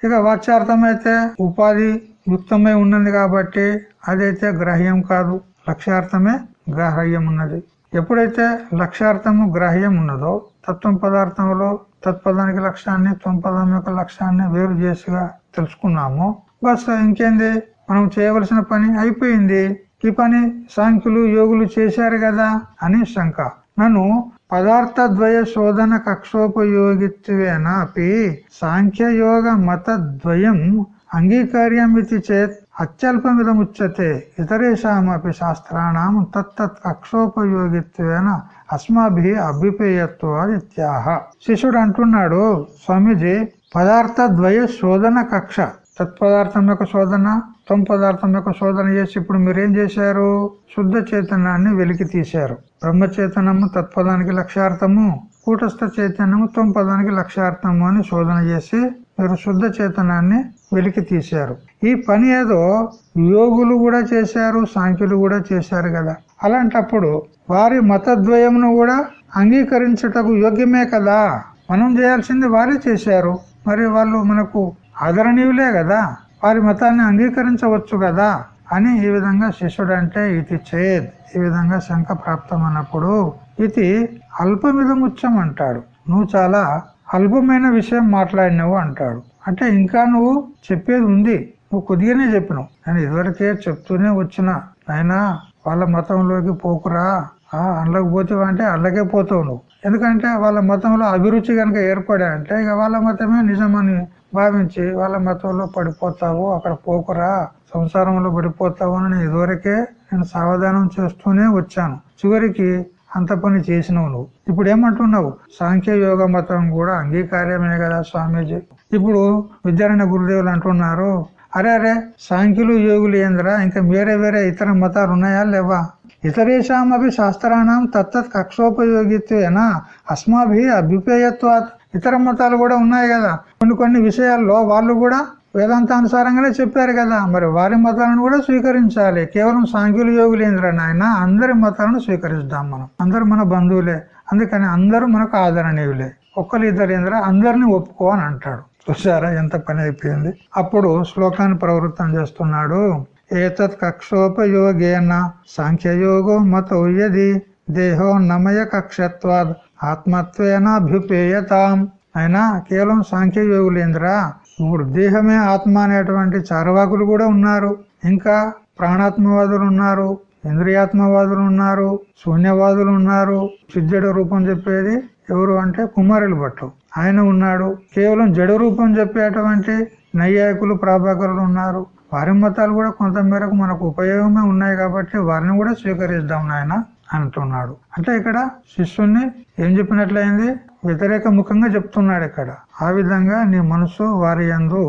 ఇక వాచ్యార్థం అయితే ఉపాధి యుక్తమై ఉన్నది కాబట్టి అదైతే గ్రాహ్యం కాదు లక్ష్యార్థమే గ్రాహ్యం ఉన్నది. ఎప్పుడైతే లక్ష్యార్థము గ్రాహ్యం ఉన్నదో తత్వం పదార్థంలో తత్పదానికి లక్ష్యాన్ని త్వంపదం యొక్క లక్ష్యాన్ని వేరు చేసిగా తెలుసుకున్నాము. బస్ ఇంకేంది? మనం చేయవలసిన పని అయిపోయింది. ఈ పని సాంఖ్యులు యోగులు చేశారు కదా అని శంక. నన్ను పదార్థ ద్వయ శోధన కక్షోపయోగిత్వేనా అపి సాంఖ్యయోగ మత ద్వయం అంగీకార్యమితి చేత్ అత్యల్పమిదముచ్యతే. ఇతరేషామపి శాస్త్రాణం తత్తత్ కక్షోపయోగిత్వేన అస్మాభి అభ్యుపేయత్వాది ఇత్యాహ శిష్యుడు అంటున్నాడు స్వామీజీ పదార్థ ద్వయ శోధన కక్ష. తత్పదార్థం యొక్క శోధన త్వం పదార్థం యొక్క శోధన చేసి ఇప్పుడు మీరేం చేశారు? శుద్ధ చైతన్యాన్ని వెలికి తీశారు. బ్రహ్మ చైతన్యము తత్పదానికి లక్ష్యార్థము కూటస్థ చైతన్యము త్వం పదానికి లక్ష్యార్థము అని శోధన చేసి మీరు శుద్ధ చేతనాన్ని వెలికి తీశారు. ఈ పని ఏదో యోగులు కూడా చేశారు సాంఖ్యులు కూడా చేశారు కదా. అలాంటప్పుడు వారి మతద్వయమును కూడా అంగీకరించుటకు యోగ్యమే కదా? మనం చేయాల్సింది వారే చేశారు. మరి వాళ్ళు మనకు ఆదరణీయులే కదా? వారి మతాన్ని అంగీకరించవచ్చు కదా? అని ఈ విధంగా శిష్యుడు అంటే ఇది చేద్. ఈ విధంగా శంఖ ప్రాప్తం అన్నప్పుడు ఇది అల్పమిదముచ్చం అంటాడు నువ్వు చాలా అల్పమైన విషయం మాట్లాడినావు అంటాడు. అంటే ఇంకా నువ్వు చెప్పేది ఉంది. నువ్వు కొద్దిగానే చెప్పినావు. నేను ఇదివరకే చెప్తూనే వచ్చిన. అయినా వాళ్ళ మతంలోకి పోకురా. ఆ అందులోకి పోతావు అంటే అందులోకే పోతావు నువ్వు. ఎందుకంటే వాళ్ళ మతంలో అభిరుచి కనుక ఏర్పడా అంటే ఇక వాళ్ళ మతమే నిజమని భావించి వాళ్ళ మతంలో పడిపోతావు అక్కడ పోకురా. సంసారంలో పడిపోతావు అని నేను ఇదివరకే నేను సావధానం చేస్తూనే వచ్చాను. చివరికి అంత పని చేసినావు నువ్వు. ఇప్పుడు ఏమంటున్నావు సాంఖ్య యోగ మతం కూడా అంగీకార్యమే కదా స్వామీజీ. ఇప్పుడు విద్యారాయణ గురుదేవులు అంటున్నారు అరే అరే సాంఖ్యులు యోగులు ఏంద్రా? ఇంకా వేరే వేరే ఇతర మతాలు ఉన్నాయా లేవా? ఇతరేషాం అవి శాస్త్రాణం తత్తత్ కక్షోపయోగిత్వేనా? అస్మాభి అభ్యుపేయత్వాత్ ఇతర మతాలు కూడా ఉన్నాయి కదా. కొన్ని కొన్ని విషయాల్లో వాళ్ళు కూడా వేదాంతానుసారంగానే చెప్పారు కదా. మరి వారి మతాలను కూడా స్వీకరించాలి. కేవలం సాంఖ్యులు యోగులు ఏంద్రా నాయన? అందరి మతాలను స్వీకరిస్తాం మనం. అందరు మన బంధువులే. అందుకని అందరూ మనకు ఆదరణీయులే. ఒక్కరు ఇద్దరు అందరినీ ఒప్పుకో అని అంటాడు. చూసారా ఎంత పని అయిపోయింది? అప్పుడు శ్లోకాన్ని ప్రవృత్తం చేస్తున్నాడు. ఏతత్ కక్షోపయోగేన సాంఖ్యయోగో మతో యది దేహో నమయ కక్షత్వాద్ ఆత్మత్వేనాభ్యుపేయతాం అయినా కేవలం సాంఖ్యయోగులేంద్ర? ఇప్పుడు దేహమే ఆత్మ అనేటువంటి చారవాకులు కూడా ఉన్నారు. ఇంకా ప్రాణాత్మవాదులు ఉన్నారు ఇంద్రియాత్మవాదులు ఉన్నారు శూన్యవాదులు ఉన్నారు. సిద్ధుడ రూపం చెప్పేది ఎవరు అంటే కుమారులు భట్టు ఆయన ఉన్నాడు. కేవలం జడ రూపం చెప్పేటువంటి నైయాయకులు ప్రాభాకరులు ఉన్నారు. వారి మతాలు కూడా కొంత మేరకు మనకు ఉపయోగమే ఉన్నాయి కాబట్టి వారిని కూడా స్వీకరిద్దాం నాయన అంటున్నాడు. అంటే ఇక్కడ శిష్యుణ్ణి ఏం చెప్పినట్లయింది? వ్యతిరేక ముఖంగా చెప్తున్నాడు ఇక్కడ. ఆ విధంగా నీ మనసు వారి యందు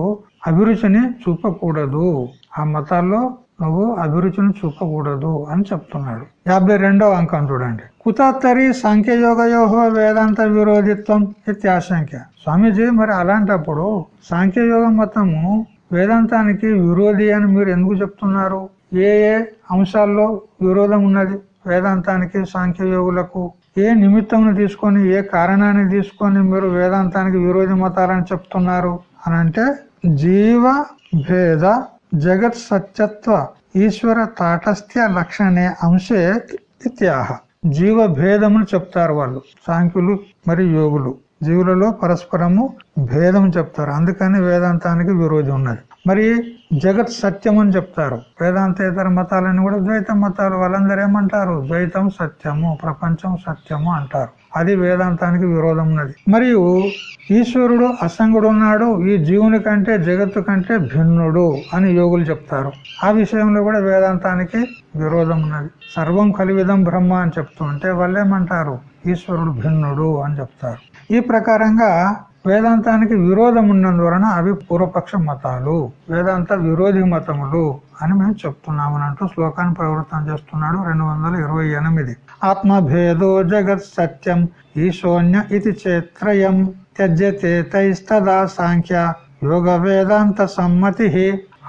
అభిరుచిని చూపకూడదు. ఆ మతాల్లో నువ్వు అభిరుచిని చూపకూడదు అని చెప్తున్నాడు. యాభై రెండవ అంకం చూడండి. కుతాత్తరి సాంఖ్యయోగయోహో వేదాంత విరోధిత్వం ఇత్యాశంఖ్య స్వామీజీ మరి అలాంటప్పుడు సాంఖ్యయోగ మతము వేదాంతానికి విరోధి అని మీరు ఎందుకు చెప్తున్నారు? ఏ ఏ అంశాల్లో విరోధం ఉన్నది? వేదాంతానికి సాంఖ్యయోగులకు ఏ నిమిత్తంను తీసుకొని ఏ కారణాన్ని తీసుకొని మీరు వేదాంతానికి విరోధి మతాలని చెప్తున్నారు అని అంటే జీవ భేద జగత్ సత్యత్వ ఈశ్వర తాటస్థ్య లక్షణే అంశే ఇత్యాహ. జీవ భేదమును చెప్తారు వాళ్ళు సాంఖ్యులు మరి యోగులు. జీవులలో పరస్పరము భేదం చెప్తారు అందుకని వేదాంతానికి విరోధి ఉన్నది. మరి జగత్ సత్యం అని చెప్తారు. వేదాంతేతర మతాలని కూడా ద్వైత మతాలు వాళ్ళందరూ ఏమంటారు? ద్వైతం సత్యము ప్రపంచం సత్యము అంటారు. అది వేదాంతానికి విరోధం ఉన్నది. మరియు ఈశ్వరుడు అసంగుడు ఉన్నాడు. ఈ జీవుని కంటే జగత్తు కంటే భిన్నుడు అని యోగులు చెప్తారు. ఆ విషయంలో కూడా వేదాంతానికి విరోధం ఉన్నది. సర్వం కలివిధం బ్రహ్మ అని చెప్తూ ఉంటే వాళ్ళేమంటారు? ఈశ్వరుడు భిన్నుడు అని చెప్తారు. ఈ ప్రకారంగా వేదాంతానికి విరోధం ఉన్నందువలన అవి పూర్వపక్ష మతాలు. వేదాంత విరోధి మతములు అని మేము చెప్తున్నాము అంటూ శ్లోకాన్ని ప్రవృత్తం చేస్తున్నాడు రెండు వందల ఇరవై ఎనిమిది. ఆత్మభేదో జగత్ సత్యం ఈశోన్య ఇది చేత్రయం త్యజ్యతే తైస్తదా సాంఖ్య యోగ వేదాంత సమ్మతి.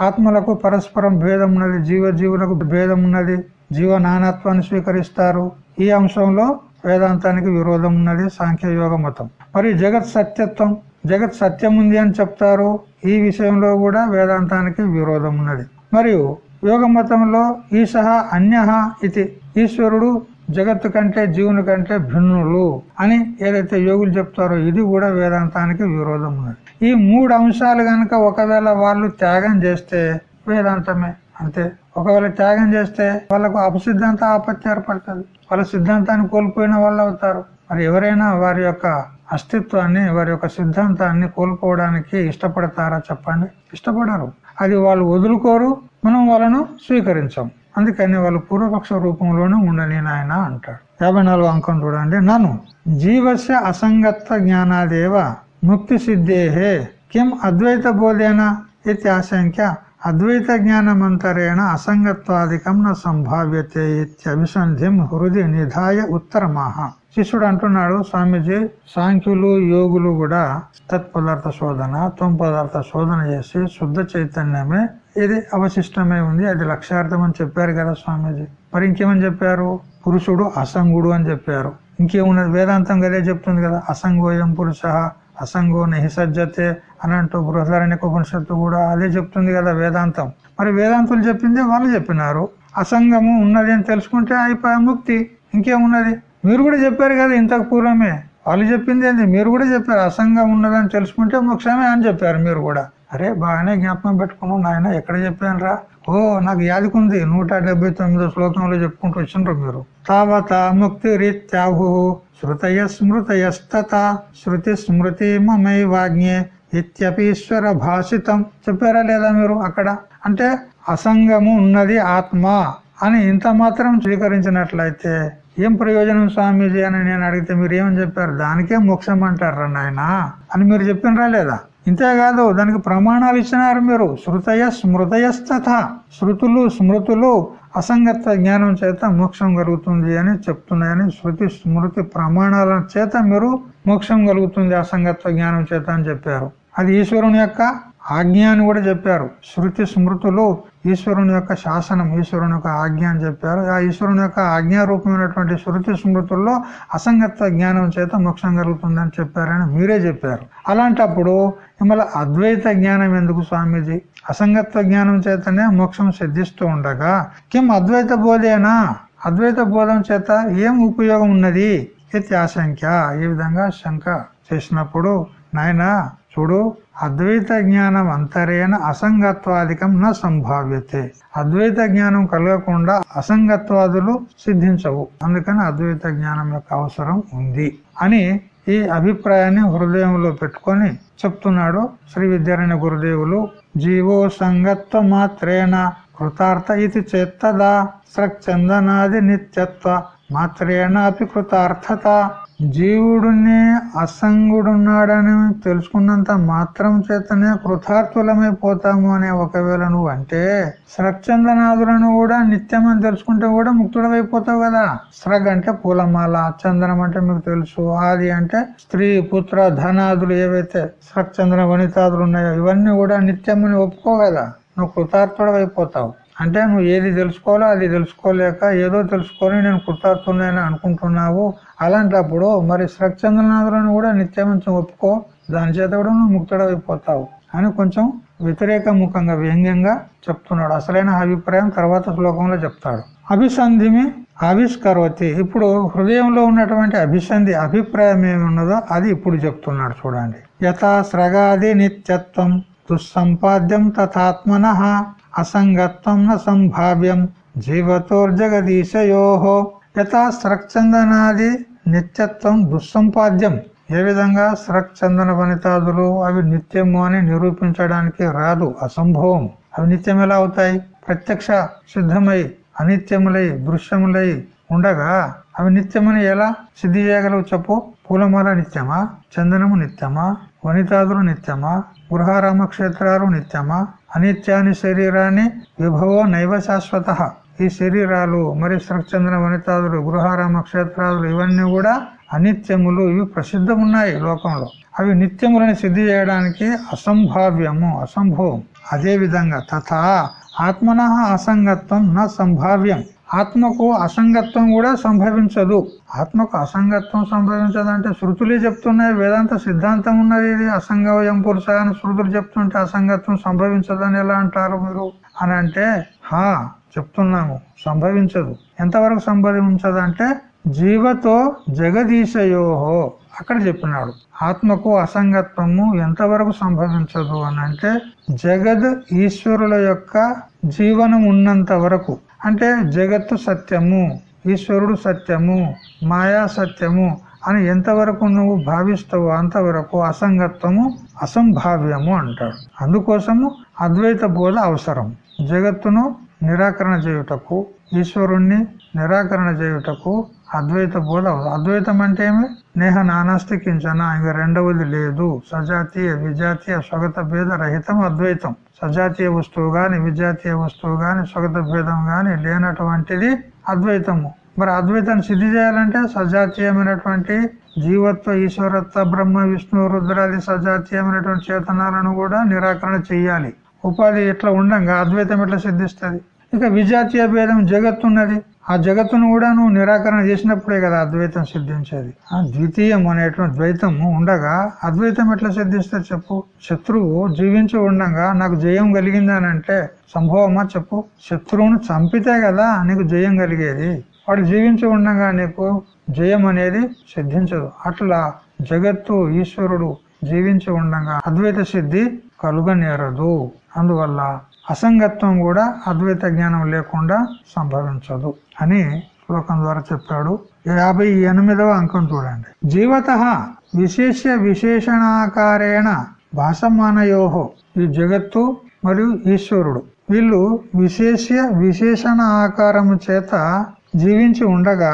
ఆత్మలకు పరస్పరం భేదం ఉన్నది జీవ జీవులకు భేదం ఉన్నది జీవ నానత్వాన్ని స్వీకరిస్తారు. ఈ అంశంలో వేదాంతానికి విరోధం ఉన్నది సాంఖ్యయోగ మతం. మరి జగత్ సత్యత్వం జగత్ సత్యం ఉంది అని చెప్తారు ఈ విషయంలో కూడా వేదాంతానికి విరోధం ఉన్నది. మరియు యోగ మతంలో ఈశ అన్య ఇది ఈశ్వరుడు జగత్తు కంటే జీవుని కంటే భిన్నులు అని ఏదైతే యోగులు చెప్తారో ఇది కూడా వేదాంతానికి విరోధం ఉన్నది. ఈ మూడు అంశాలు గనక ఒకవేళ వాళ్ళు త్యాగం చేస్తే వేదాంతమే. అంతే ఒకవేళ త్యాగం చేస్తే వాళ్ళకు అపసిద్ధాంత ఆపత్తి ఏర్పడుతుంది. వాళ్ళ సిద్ధాంతాన్ని కోల్పోయిన వాళ్ళు అవుతారు. మరి ఎవరైనా వారి యొక్క అస్తిత్వాన్ని వారి యొక్క సిద్ధాంతాన్ని కోల్పోవడానికి ఇష్టపడతారా చెప్పండి? ఇష్టపడరు. అది వాళ్ళు వదులుకోరు. మనం వాళ్ళను స్వీకరించాం. అందుకని వాళ్ళు పూర్వపక్ష రూపంలోనే ఉండని నాయన అంటాడు. యాభై నాలుగు అంకం చూడండి. నన్ను జీవస్య అసంగత్వ జ్ఞానాదేవ ముక్తి సిద్ధేహే కిం అద్వైత బోధేనా ఇది ఆశంక్య అద్వైత జ్ఞానమంతరేణ అసంగత్వాధికం న సంభావ్యతే ఇత్యభిసంధిం హృది నిధాయ ఉత్తరమాహ శిష్యుడు అంటున్నాడు స్వామీజీ సాంఖ్యులు యోగులు కూడా తత్పదార్థ శోధన త్వం పదార్థ శోధన చేసి శుద్ధ చైతన్యమే ఇది అవశిష్టమే ఉంది అది లక్ష్యార్థం అని చెప్పారు కదా స్వామీజీ. మరి ఇంకేమని చెప్పారు? పురుషుడు అసంగుడు అని చెప్పారు. ఇంకేమున్నది? వేదాంతం కదే చెప్తుంది కదా అసంగోయం పురుష అసంగో నిహిసజ్జతే అని అంటూ బృహదారణ్యక ఉపనిషత్తు కూడా అదే చెప్తుంది కదా వేదాంతం. మరి వేదాంతులు చెప్పిందే వాళ్ళు చెప్పినారు. అసంగము ఉన్నది అని తెలుసుకుంటే అయిపోయా ముక్తి. ఇంకేమున్నది? మీరు కూడా చెప్పారు కదా ఇంతకు పూర్వమే. వాళ్ళు చెప్పింది ఏంది? మీరు కూడా చెప్పారు. అసంగం ఉన్నదని తెలుసుకుంటే మోక్షమే అని చెప్పారు మీరు కూడా. అరే బాగానే జ్ఞాపకం పెట్టుకున్నాం నాయన. ఎక్కడ చెప్పాను రా ఓ నాకు యాదికుంది నూట డెబ్బై తొమ్మిదో శ్లోకంలో చెప్పుకుంటూ వచ్చిండ్రు మీరు. తావత ముక్తి రీత్యాహు శృతయ స్మృతయస్తత శృతి స్మృతి మమై వాజ్ఞే ఇత్యపీశ్వర భాషితం చెప్పారా లేదా మీరు అక్కడ? అంటే అసంగము ఉన్నది ఆత్మ అని ఇంత మాత్రం స్వీకరించినట్లయితే ఏం ప్రయోజనం స్వామీజీ అని నేను అడిగితే మీరు ఏమని చెప్పారు? దానికే మోక్షం అంటారా నాయన అని మీరు చెప్పినరా లేదా? ఇంతేకాదు దానికి ప్రమాణాలు ఇచ్చినారు మీరు. శృతయ స్మృతయస్తథ. శృతులు స్మృతులు అసంగత జ్ఞానం చేత మోక్షం కలుగుతుంది అని చెప్తున్నాయని శృతి స్మృతి ప్రమాణాల చేత మీరు మోక్షం కలుగుతుంది అసంగత్వ జ్ఞానం చేత అని చెప్పారు. అది ఈశ్వరుని యొక్క ఆజ్ఞ అని కూడా చెప్పారు. శృతి స్మృతులు ఈశ్వరుని యొక్క శాసనం ఈశ్వరుని యొక్క ఆజ్ఞ అని చెప్పారు. ఆ ఈశ్వరుని యొక్క ఆజ్ఞారూపమైనటువంటి శృతి స్మృతుల్లో అసంగత్వ జ్ఞానం చేత మోక్షం కలుగుతుందని చెప్పారని మీరే చెప్పారు. అలాంటప్పుడు మళ్ళీ అద్వైత జ్ఞానం ఎందుకు స్వామీజీ? అసంగత్వ జ్ఞానం చేతనే మోక్షం సిద్ధిస్తూ ఉండగా కిం అద్వైత బోధేనా? అద్వైత బోధం చేత ఏం ఉపయోగం ఉన్నది? ఇది ఆశంక ఈ విధంగా శంక చేసినప్పుడు నాయనా చూడు అద్వైత జ్ఞానం అంతరేణ అసంగత్వాధికం నా సంభావ్యతే. అద్వైత జ్ఞానం కలగకుండా అసంగత్వాదులు సిద్ధించవు. అందుకని అద్వైత జ్ఞానం యొక్క అవసరం ఉంది అని ఈ అభిప్రాయాన్ని హృదయంలో పెట్టుకొని చెప్తున్నాడు శ్రీ విద్యారాయణ గురుదేవులు. జీవో సంగత్వ మాత్రేణ కృతార్థ ఇది చేత్తదా సృక్చందనాది నిత్యత్వ మాత్రేణ అపి కృతార్థత. జీవుడిని అసంగుడున్నాడని తెలుసుకున్నంత మాత్రం చేతనే కృతార్థులమైపోతాము అనే ఒకవేళ నువ్వు అంటే స్రక్చందనాదులను కూడా నిత్యం అని తెలుసుకుంటే కూడా ముక్తుడమైపోతావు కదా. స్రగ్ అంటే పూలమాల చందనం అంటే మీకు తెలుసు ఆది అంటే స్త్రీ పుత్ర ధనాదులు ఏవైతే స్రక్చందన వనితాదులు ఉన్నాయో ఇవన్నీ కూడా నిత్యం అని ఒప్పుకో కదా. నువ్వు కృతార్థుడమైపోతావు అంటే నువ్వు ఏది తెలుసుకోవాలో అది తెలుసుకోలేక ఏదో తెలుసుకొని నేను కృతార్థున్నాయని అనుకుంటున్నావు అలాంటప్పుడు మరి స్రక్చంద్రనాథులను కూడా నిత్యమంచం ఒప్పుకో దాని చేత కూడా నువ్వు ముక్తుడైపోతావు అని కొంచెం వ్యతిరేక ముఖంగా వ్యంగ్యంగా చెప్తున్నాడు. అసలైన అభిప్రాయం తర్వాత శ్లోకంలో చెప్తాడు. అభిసంధిమి ఆవిష్కరవతి ఇప్పుడు హృదయంలో ఉన్నటువంటి అభిసంధి అభిప్రాయం ఏమున్నదో అది ఇప్పుడు చెప్తున్నాడు చూడండి. యథా స్రగాది నిత్యత్వం దుస్సంపాద్యం తథాత్మన అసంగత్వం న సంభావ్యం జీవతోర్జగదీశయో యథా స్రక్చందనాది నిత్యత్వం దుస్సంపాద్యం ఏ విధంగా స్రక్చందన వనితాదులు అవి నిత్యము అని నిరూపించడానికి రాదు అసంభవం। అవి నిత్యం ఎలా అవుతాయి? ప్రత్యక్ష సిద్ధమై అనిత్యములై దృశ్యములై ఉండగా అవి నిత్యమని ఎలా సిద్ధి చేయగలవు చెప్పు? పూలమాల నిత్యమా? చందనము నిత్యమా? వనితాదులు నిత్యమా? గృహారామ క్షేత్రాలు నిత్యమా? అనిత్యాని శరీరాన్ని విభవో నైవ శాశ్వత. ఈ శరీరాలు మరి సృక్చంద్ర వనితాదులు గృహారామ క్షేత్రాదులు ఇవన్నీ కూడా అనిత్యములు. ఇవి ప్రసిద్ధమున్నాయి లోకంలో. అవి నిత్యములను సిద్ధి చేయడానికి అసంభావ్యము అసంభవం. అదే విధంగా తథా ఆత్మన అసంగత్వం నా సంభావ్యం. ఆత్మకు అసంగత్వం కూడా సంభవించదు. ఆత్మకు అసంగత్వం సంభవించదు అంటే శృతులే చెప్తున్నాయి. వేదాంత సిద్ధాంతం ఉన్నది. ఇది అసంగవయం పురుష అని శృతులు చెప్తుంటే అసంగత్వం సంభవించదని ఎలా అంటారు మీరు? అని అంటే హా చెప్తున్నాము. సంభవించదు. ఎంతవరకు సంభవించదు అంటే జీవతో జగదీశయోహో అక్కడ చెప్పినాడు. ఆత్మకు అసంగత్వము ఎంతవరకు సంభవించదు అని అంటే జగద్ ఈశ్వరుల యొక్క జీవనం ఉన్నంత వరకు. అంటే జగత్తు సత్యము ఈశ్వరుడు సత్యము మాయా సత్యము అని ఎంతవరకు నువ్వు భావిస్తావో అంతవరకు అసంగత్వము అసంభావ్యము అంటాడు. అందుకోసము అద్వైత బోధ అవసరం. జగత్తును నిరాకరణ చేయుటకు ఈశ్వరుణ్ణి నిరాకరణ చేయుటకు అద్వైత బోధ అద్వైతం అంటే ఏమి నేహ నానాస్తి కించన ఇంక రెండవది లేదు. సజాతీయ విజాతీయ స్వగత భేద రహితం అద్వైతం. సజాతీయ వస్తువు గాని విజాతీయ వస్తువు గాని స్వగత భేదం గాని లేనటువంటిది అద్వైతము. మరి అద్వైతాన్ని సిద్ధి చేయాలంటే సజాతీయమైనటువంటి జీవత్వ ఈశ్వరత్వ బ్రహ్మ విష్ణు రుద్రాది సజాతీయమైనటువంటి చేతనాలను కూడా నిరాకరణ చెయ్యాలి. ఉపాధి ఎట్లా ఉండంగా అద్వైతం ఎట్లా సిద్ధిస్తుంది? ఇక విజాతీయ భేదం జగత్తున్నది. ఆ జగత్తును కూడా నువ్వు నిరాకరణ చేసినప్పుడే కదా అద్వైతం సిద్ధించేది. ఆ ద్వితీయం అనేటువంటి ద్వైతము ఉండగా అద్వైతం ఎట్లా సిద్ధిస్తే చెప్పు? శత్రువు జీవించి ఉండగా నాకు జయం కలిగింది అంటే సంభవమా చెప్పు? శత్రువును చంపితే కదా నీకు జయం కలిగేది. వాడు జీవించి ఉండగా నీకు జయం అనేది సిద్ధించదు. అట్లా జగత్తు ఈశ్వరుడు జీవించి ఉండగా అద్వైత సిద్ధి కలుగనేరదు. అందువల్ల అసంగత్వం కూడా అద్వైత జ్ఞానం లేకుండా సంభవించదు అని శ్లోకం ద్వారా చెప్పాడు. యాభై ఎనిమిదవ అంకం చూడండి. జీవత విశేష విశేషణాకారేణ భాసమానయోహో ఈ జగత్తు మరియు ఈశ్వరుడు వీళ్ళు విశేష విశేషణ ఆకారము చేత జీవించి ఉండగా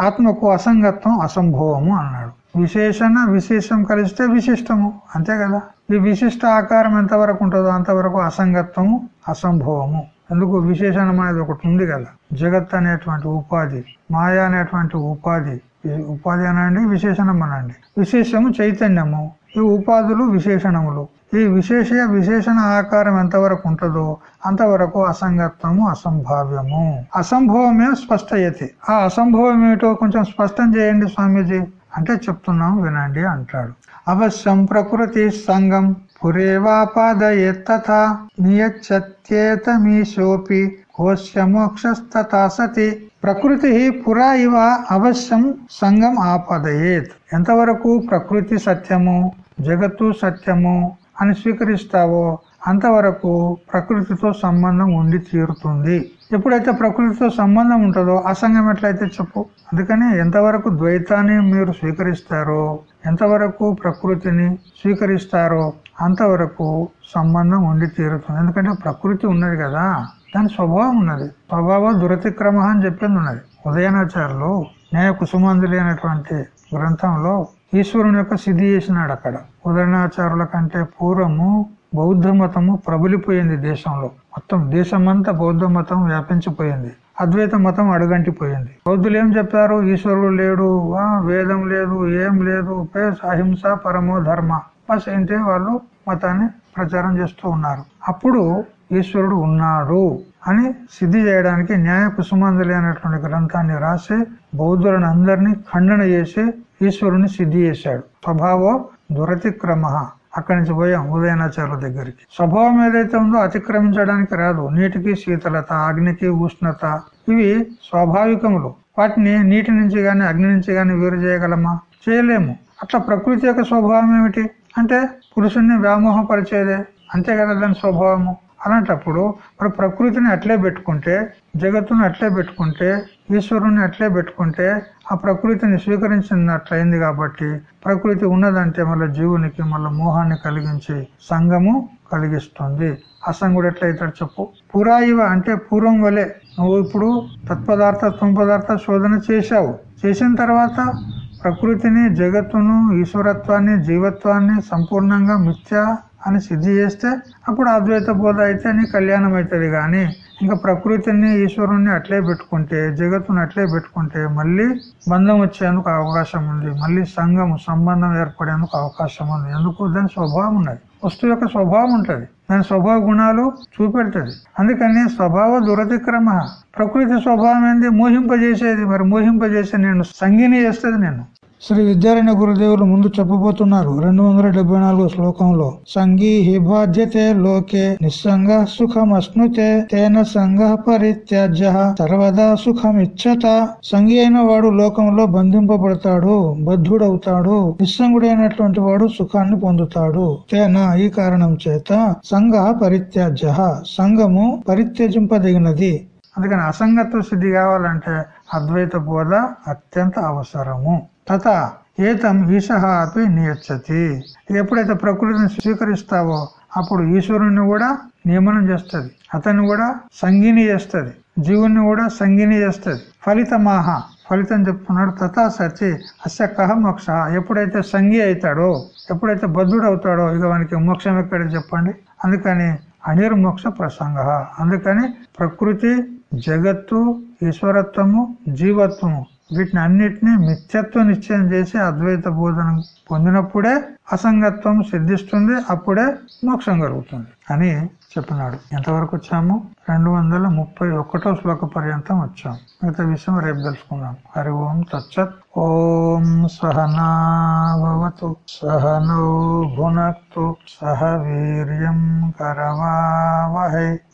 ఆత్మకు అసంగత్వం అసంభవము అన్నాడు. విశేషణ విశేషం కలిస్తే విశిష్టము. అంతే కదా? ఈ విశిష్ట ఆకారం ఎంతవరకు ఉంటుందో అంతవరకు అసంగత్వము అసంభవము ఎందుకు? విశేషణం అనేది ఒకటి ఉంది కదా. జగత్ అనేటువంటి ఉపాధి మాయా అనేటువంటి ఉపాధి. ఉపాధి అనండి విశేషణం అనండి. విశేషము చైతన్యము. ఈ ఉపాధులు విశేషణములు. ఈ విశేష విశేషణ ఆకారం ఎంతవరకు ఉంటుందో అంతవరకు అసంగత్వము అసంభావ్యము. అసంభవమే స్పష్టయతి. ఆ అసంభవం ఏమిటో కొంచెం స్పష్టం చేయండి స్వామీజీ. అంటే చెప్తున్నాం వినండి అంటాడు. అవశ్యం ప్రకృతి సంగం పురేవాపాదయేత్తథా నియచ్చత్యేతమీశోపి కోశమోక్షస్తథా సతి ప్రకృతి పురా ఇవ అవశ్యం సంగం ఆపాదయేత్. ఎంతవరకు? ప్రకృతి సత్యము జగత్తు సత్యము అని స్వీకరిస్తావో అంతవరకు ప్రకృతితో సంబంధం ఉండి తీరుతుంది. ఎప్పుడైతే ప్రకృతితో సంబంధం ఉంటుందో అసంగం ఎట్లయితే చెప్పు. అందుకని ఎంతవరకు ద్వైతాన్ని మీరు స్వీకరిస్తారో ఎంతవరకు ప్రకృతిని స్వీకరిస్తారో అంతవరకు సంబంధం ఉండి తీరుతుంది. ఎందుకంటే ప్రకృతి ఉన్నది కదా దాని స్వభావం ఉన్నది. స్వభావ దురతిక్రమ అని చెప్పింది ఉన్నది. ఉదయనాచారులు న్యాయ కుసుమాంజలి అనేటువంటి గ్రంథంలో ఈశ్వరుని యొక్క సిద్ధి చేసినాడు అక్కడ. ఉదరణాచారుల కంటే పూర్వము బౌద్ధ మతము ప్రబలిపోయింది దేశంలో. మొత్తం దేశమంతా బౌద్ధ మతం వ్యాపించిపోయింది. అద్వైత మతం అడుగంటిపోయింది. బౌద్ధులు ఏం చెప్పారు? ఈశ్వరుడు లేడు. వేదం లేదు ఏం లేదు. అహింస పరమో ధర్మ. బస్ ఏంటి? వాళ్ళు మతాన్ని ప్రచారం చేస్తూ ఉన్నారు. అప్పుడు ఈశ్వరుడు ఉన్నాడు అని సిద్ధి చేయడానికి న్యాయ కుసుమాంజలి అనేటువంటి గ్రంథాన్ని రాసి బౌద్ధులను అందరినీ ఖండన చేసి ఈశ్వరుని సిద్ధి చేశాడు. స్వభావో దురతిక్రమ. అక్కడి నుంచి పోయాం ఉదయనాచార్యుల దగ్గరికి. స్వభావం ఏదైతే ఉందో అతిక్రమించడానికి రాదు. నీటికి శీతలత అగ్నికి ఉష్ణత. ఇవి స్వాభావికములు. వాటిని నీటి నుంచి గాని అగ్ని నుంచి గాని వేరు చేయగలమా? చేయలేము. అట్లా ప్రకృతి యొక్క స్వభావం ఏమిటి? అంటే పురుషుణ్ణి వ్యామోహపరిచేదే. అంతే కదా దాని స్వభావము. అలాంటప్పుడు మరి ప్రకృతిని అట్లే పెట్టుకుంటే జగత్తును అట్లే పెట్టుకుంటే ఈశ్వరుని అట్లే పెట్టుకుంటే ఆ ప్రకృతిని స్వీకరించినట్లయింది కాబట్టి ప్రకృతి ఉన్నదంటే మళ్ళీ జీవునికి మళ్ళీ మోహాన్ని కలిగించి సంగము కలిగిస్తుంది. అసంగుడు ఎట్లయితాడు చెప్పు. పురాయివ అంటే పూర్వం వలె నువ్వు ఇప్పుడు తత్పదార్థ త్వంపదార్థ శోధన చేశావు. చేసిన తర్వాత ప్రకృతిని జగత్తును ఈశ్వరత్వాన్ని జీవత్వాన్ని సంపూర్ణంగా మిథ్యా అని సిద్ధి చేస్తే అప్పుడు అద్వైత బోధ అయితే నీ కళ్యాణం అవుతుంది కానీ ఇంకా ప్రకృతిని ఈశ్వరుణ్ణి అట్లే పెట్టుకుంటే జగత్తుని అట్లే పెట్టుకుంటే మళ్ళీ బంధం వచ్చేందుకు అవకాశం ఉంది. మళ్ళీ సంఘం సంబంధం ఏర్పడేందుకు అవకాశం ఉంది. ఎందుకు? దాని స్వభావం ఉన్నది. వస్తువు యొక్క స్వభావం ఉంటుంది. దాని స్వభావ గుణాలు చూపెడుతుంది. అందుకని స్వభావ దురతిక్రమ. ప్రకృతి స్వభావం ఏంది? మోహింపజేసేది. మరి మోహింపజేసే నేను సంగిని చేస్తుంది నేను. శ్రీ విద్యారాయణ గురుదేవులు ముందు చెప్పబోతున్నారు. రెండు వందల డెబ్బై నాలుగో శ్లోకంలో సంఘీ హి బాధ్యతే లోకే నిస్సంగ సుఖం అశ్నుతే తేన సంగ పరిత్యాజ్య సర్వదా సుఖమిచ్చత. సంగి అయిన వాడు లోకంలో బంధింపబడతాడు బద్ధుడవుతాడు నిస్సంగుడైనటువంటి వాడు సుఖాన్ని పొందుతాడు. తేన ఈ కారణం చేత సంగ పరిత్యాజ్య సంగము పరిత్యజింపదగినది. అందుకని అసంగత్వ సిద్ధి కావాలంటే అద్వైత బోధ అత్యంత అవసరము. తత ఏతం ఈశ అపి నియచ్చతి. ఎప్పుడైతే ప్రకృతిని స్వీకరిస్తావో అప్పుడు ఈశ్వరుణ్ణి కూడా నియమనం చేస్తుంది. అతన్ని కూడా సంగిని చేస్తుంది. జీవుణ్ణి కూడా సంగిని చేస్తుంది. ఫలితమాహ ఫలితం చెప్తున్నాడు తథా సచి అస్య కహ మోక్ష. ఎప్పుడైతే సంగి అవుతాడో ఎప్పుడైతే బద్ధుడు అవుతాడో ఇక వానికి మోక్షం ఎక్కడ చెప్పండి? అందుకని అనిర్మోక్ష ప్రసంగ. అందుకని ప్రకృతి జగత్తు ఈశ్వరత్వము జీవత్వము. వీటిని అన్నిటినీ మిథ్యత్వ నిశ్చయం చేసి అద్వైత బోధన పొందినప్పుడే అసంగత్వం సిద్ధిస్తుంది అప్పుడే మోక్షం కలుగుతుంది అని చెప్పినాడు. ఎంతవరకు వచ్చాము? రెండు వందల ముప్పై ఒకటో శ్లోక పర్యంతం వచ్చాం. మిగతా విషయం రేపు తెలుసుకుందాం. హరి ఓం తచ్చత్ ఓం సహనావతు సహనో భునక్తు. సహ వీర్యం కరవావహై.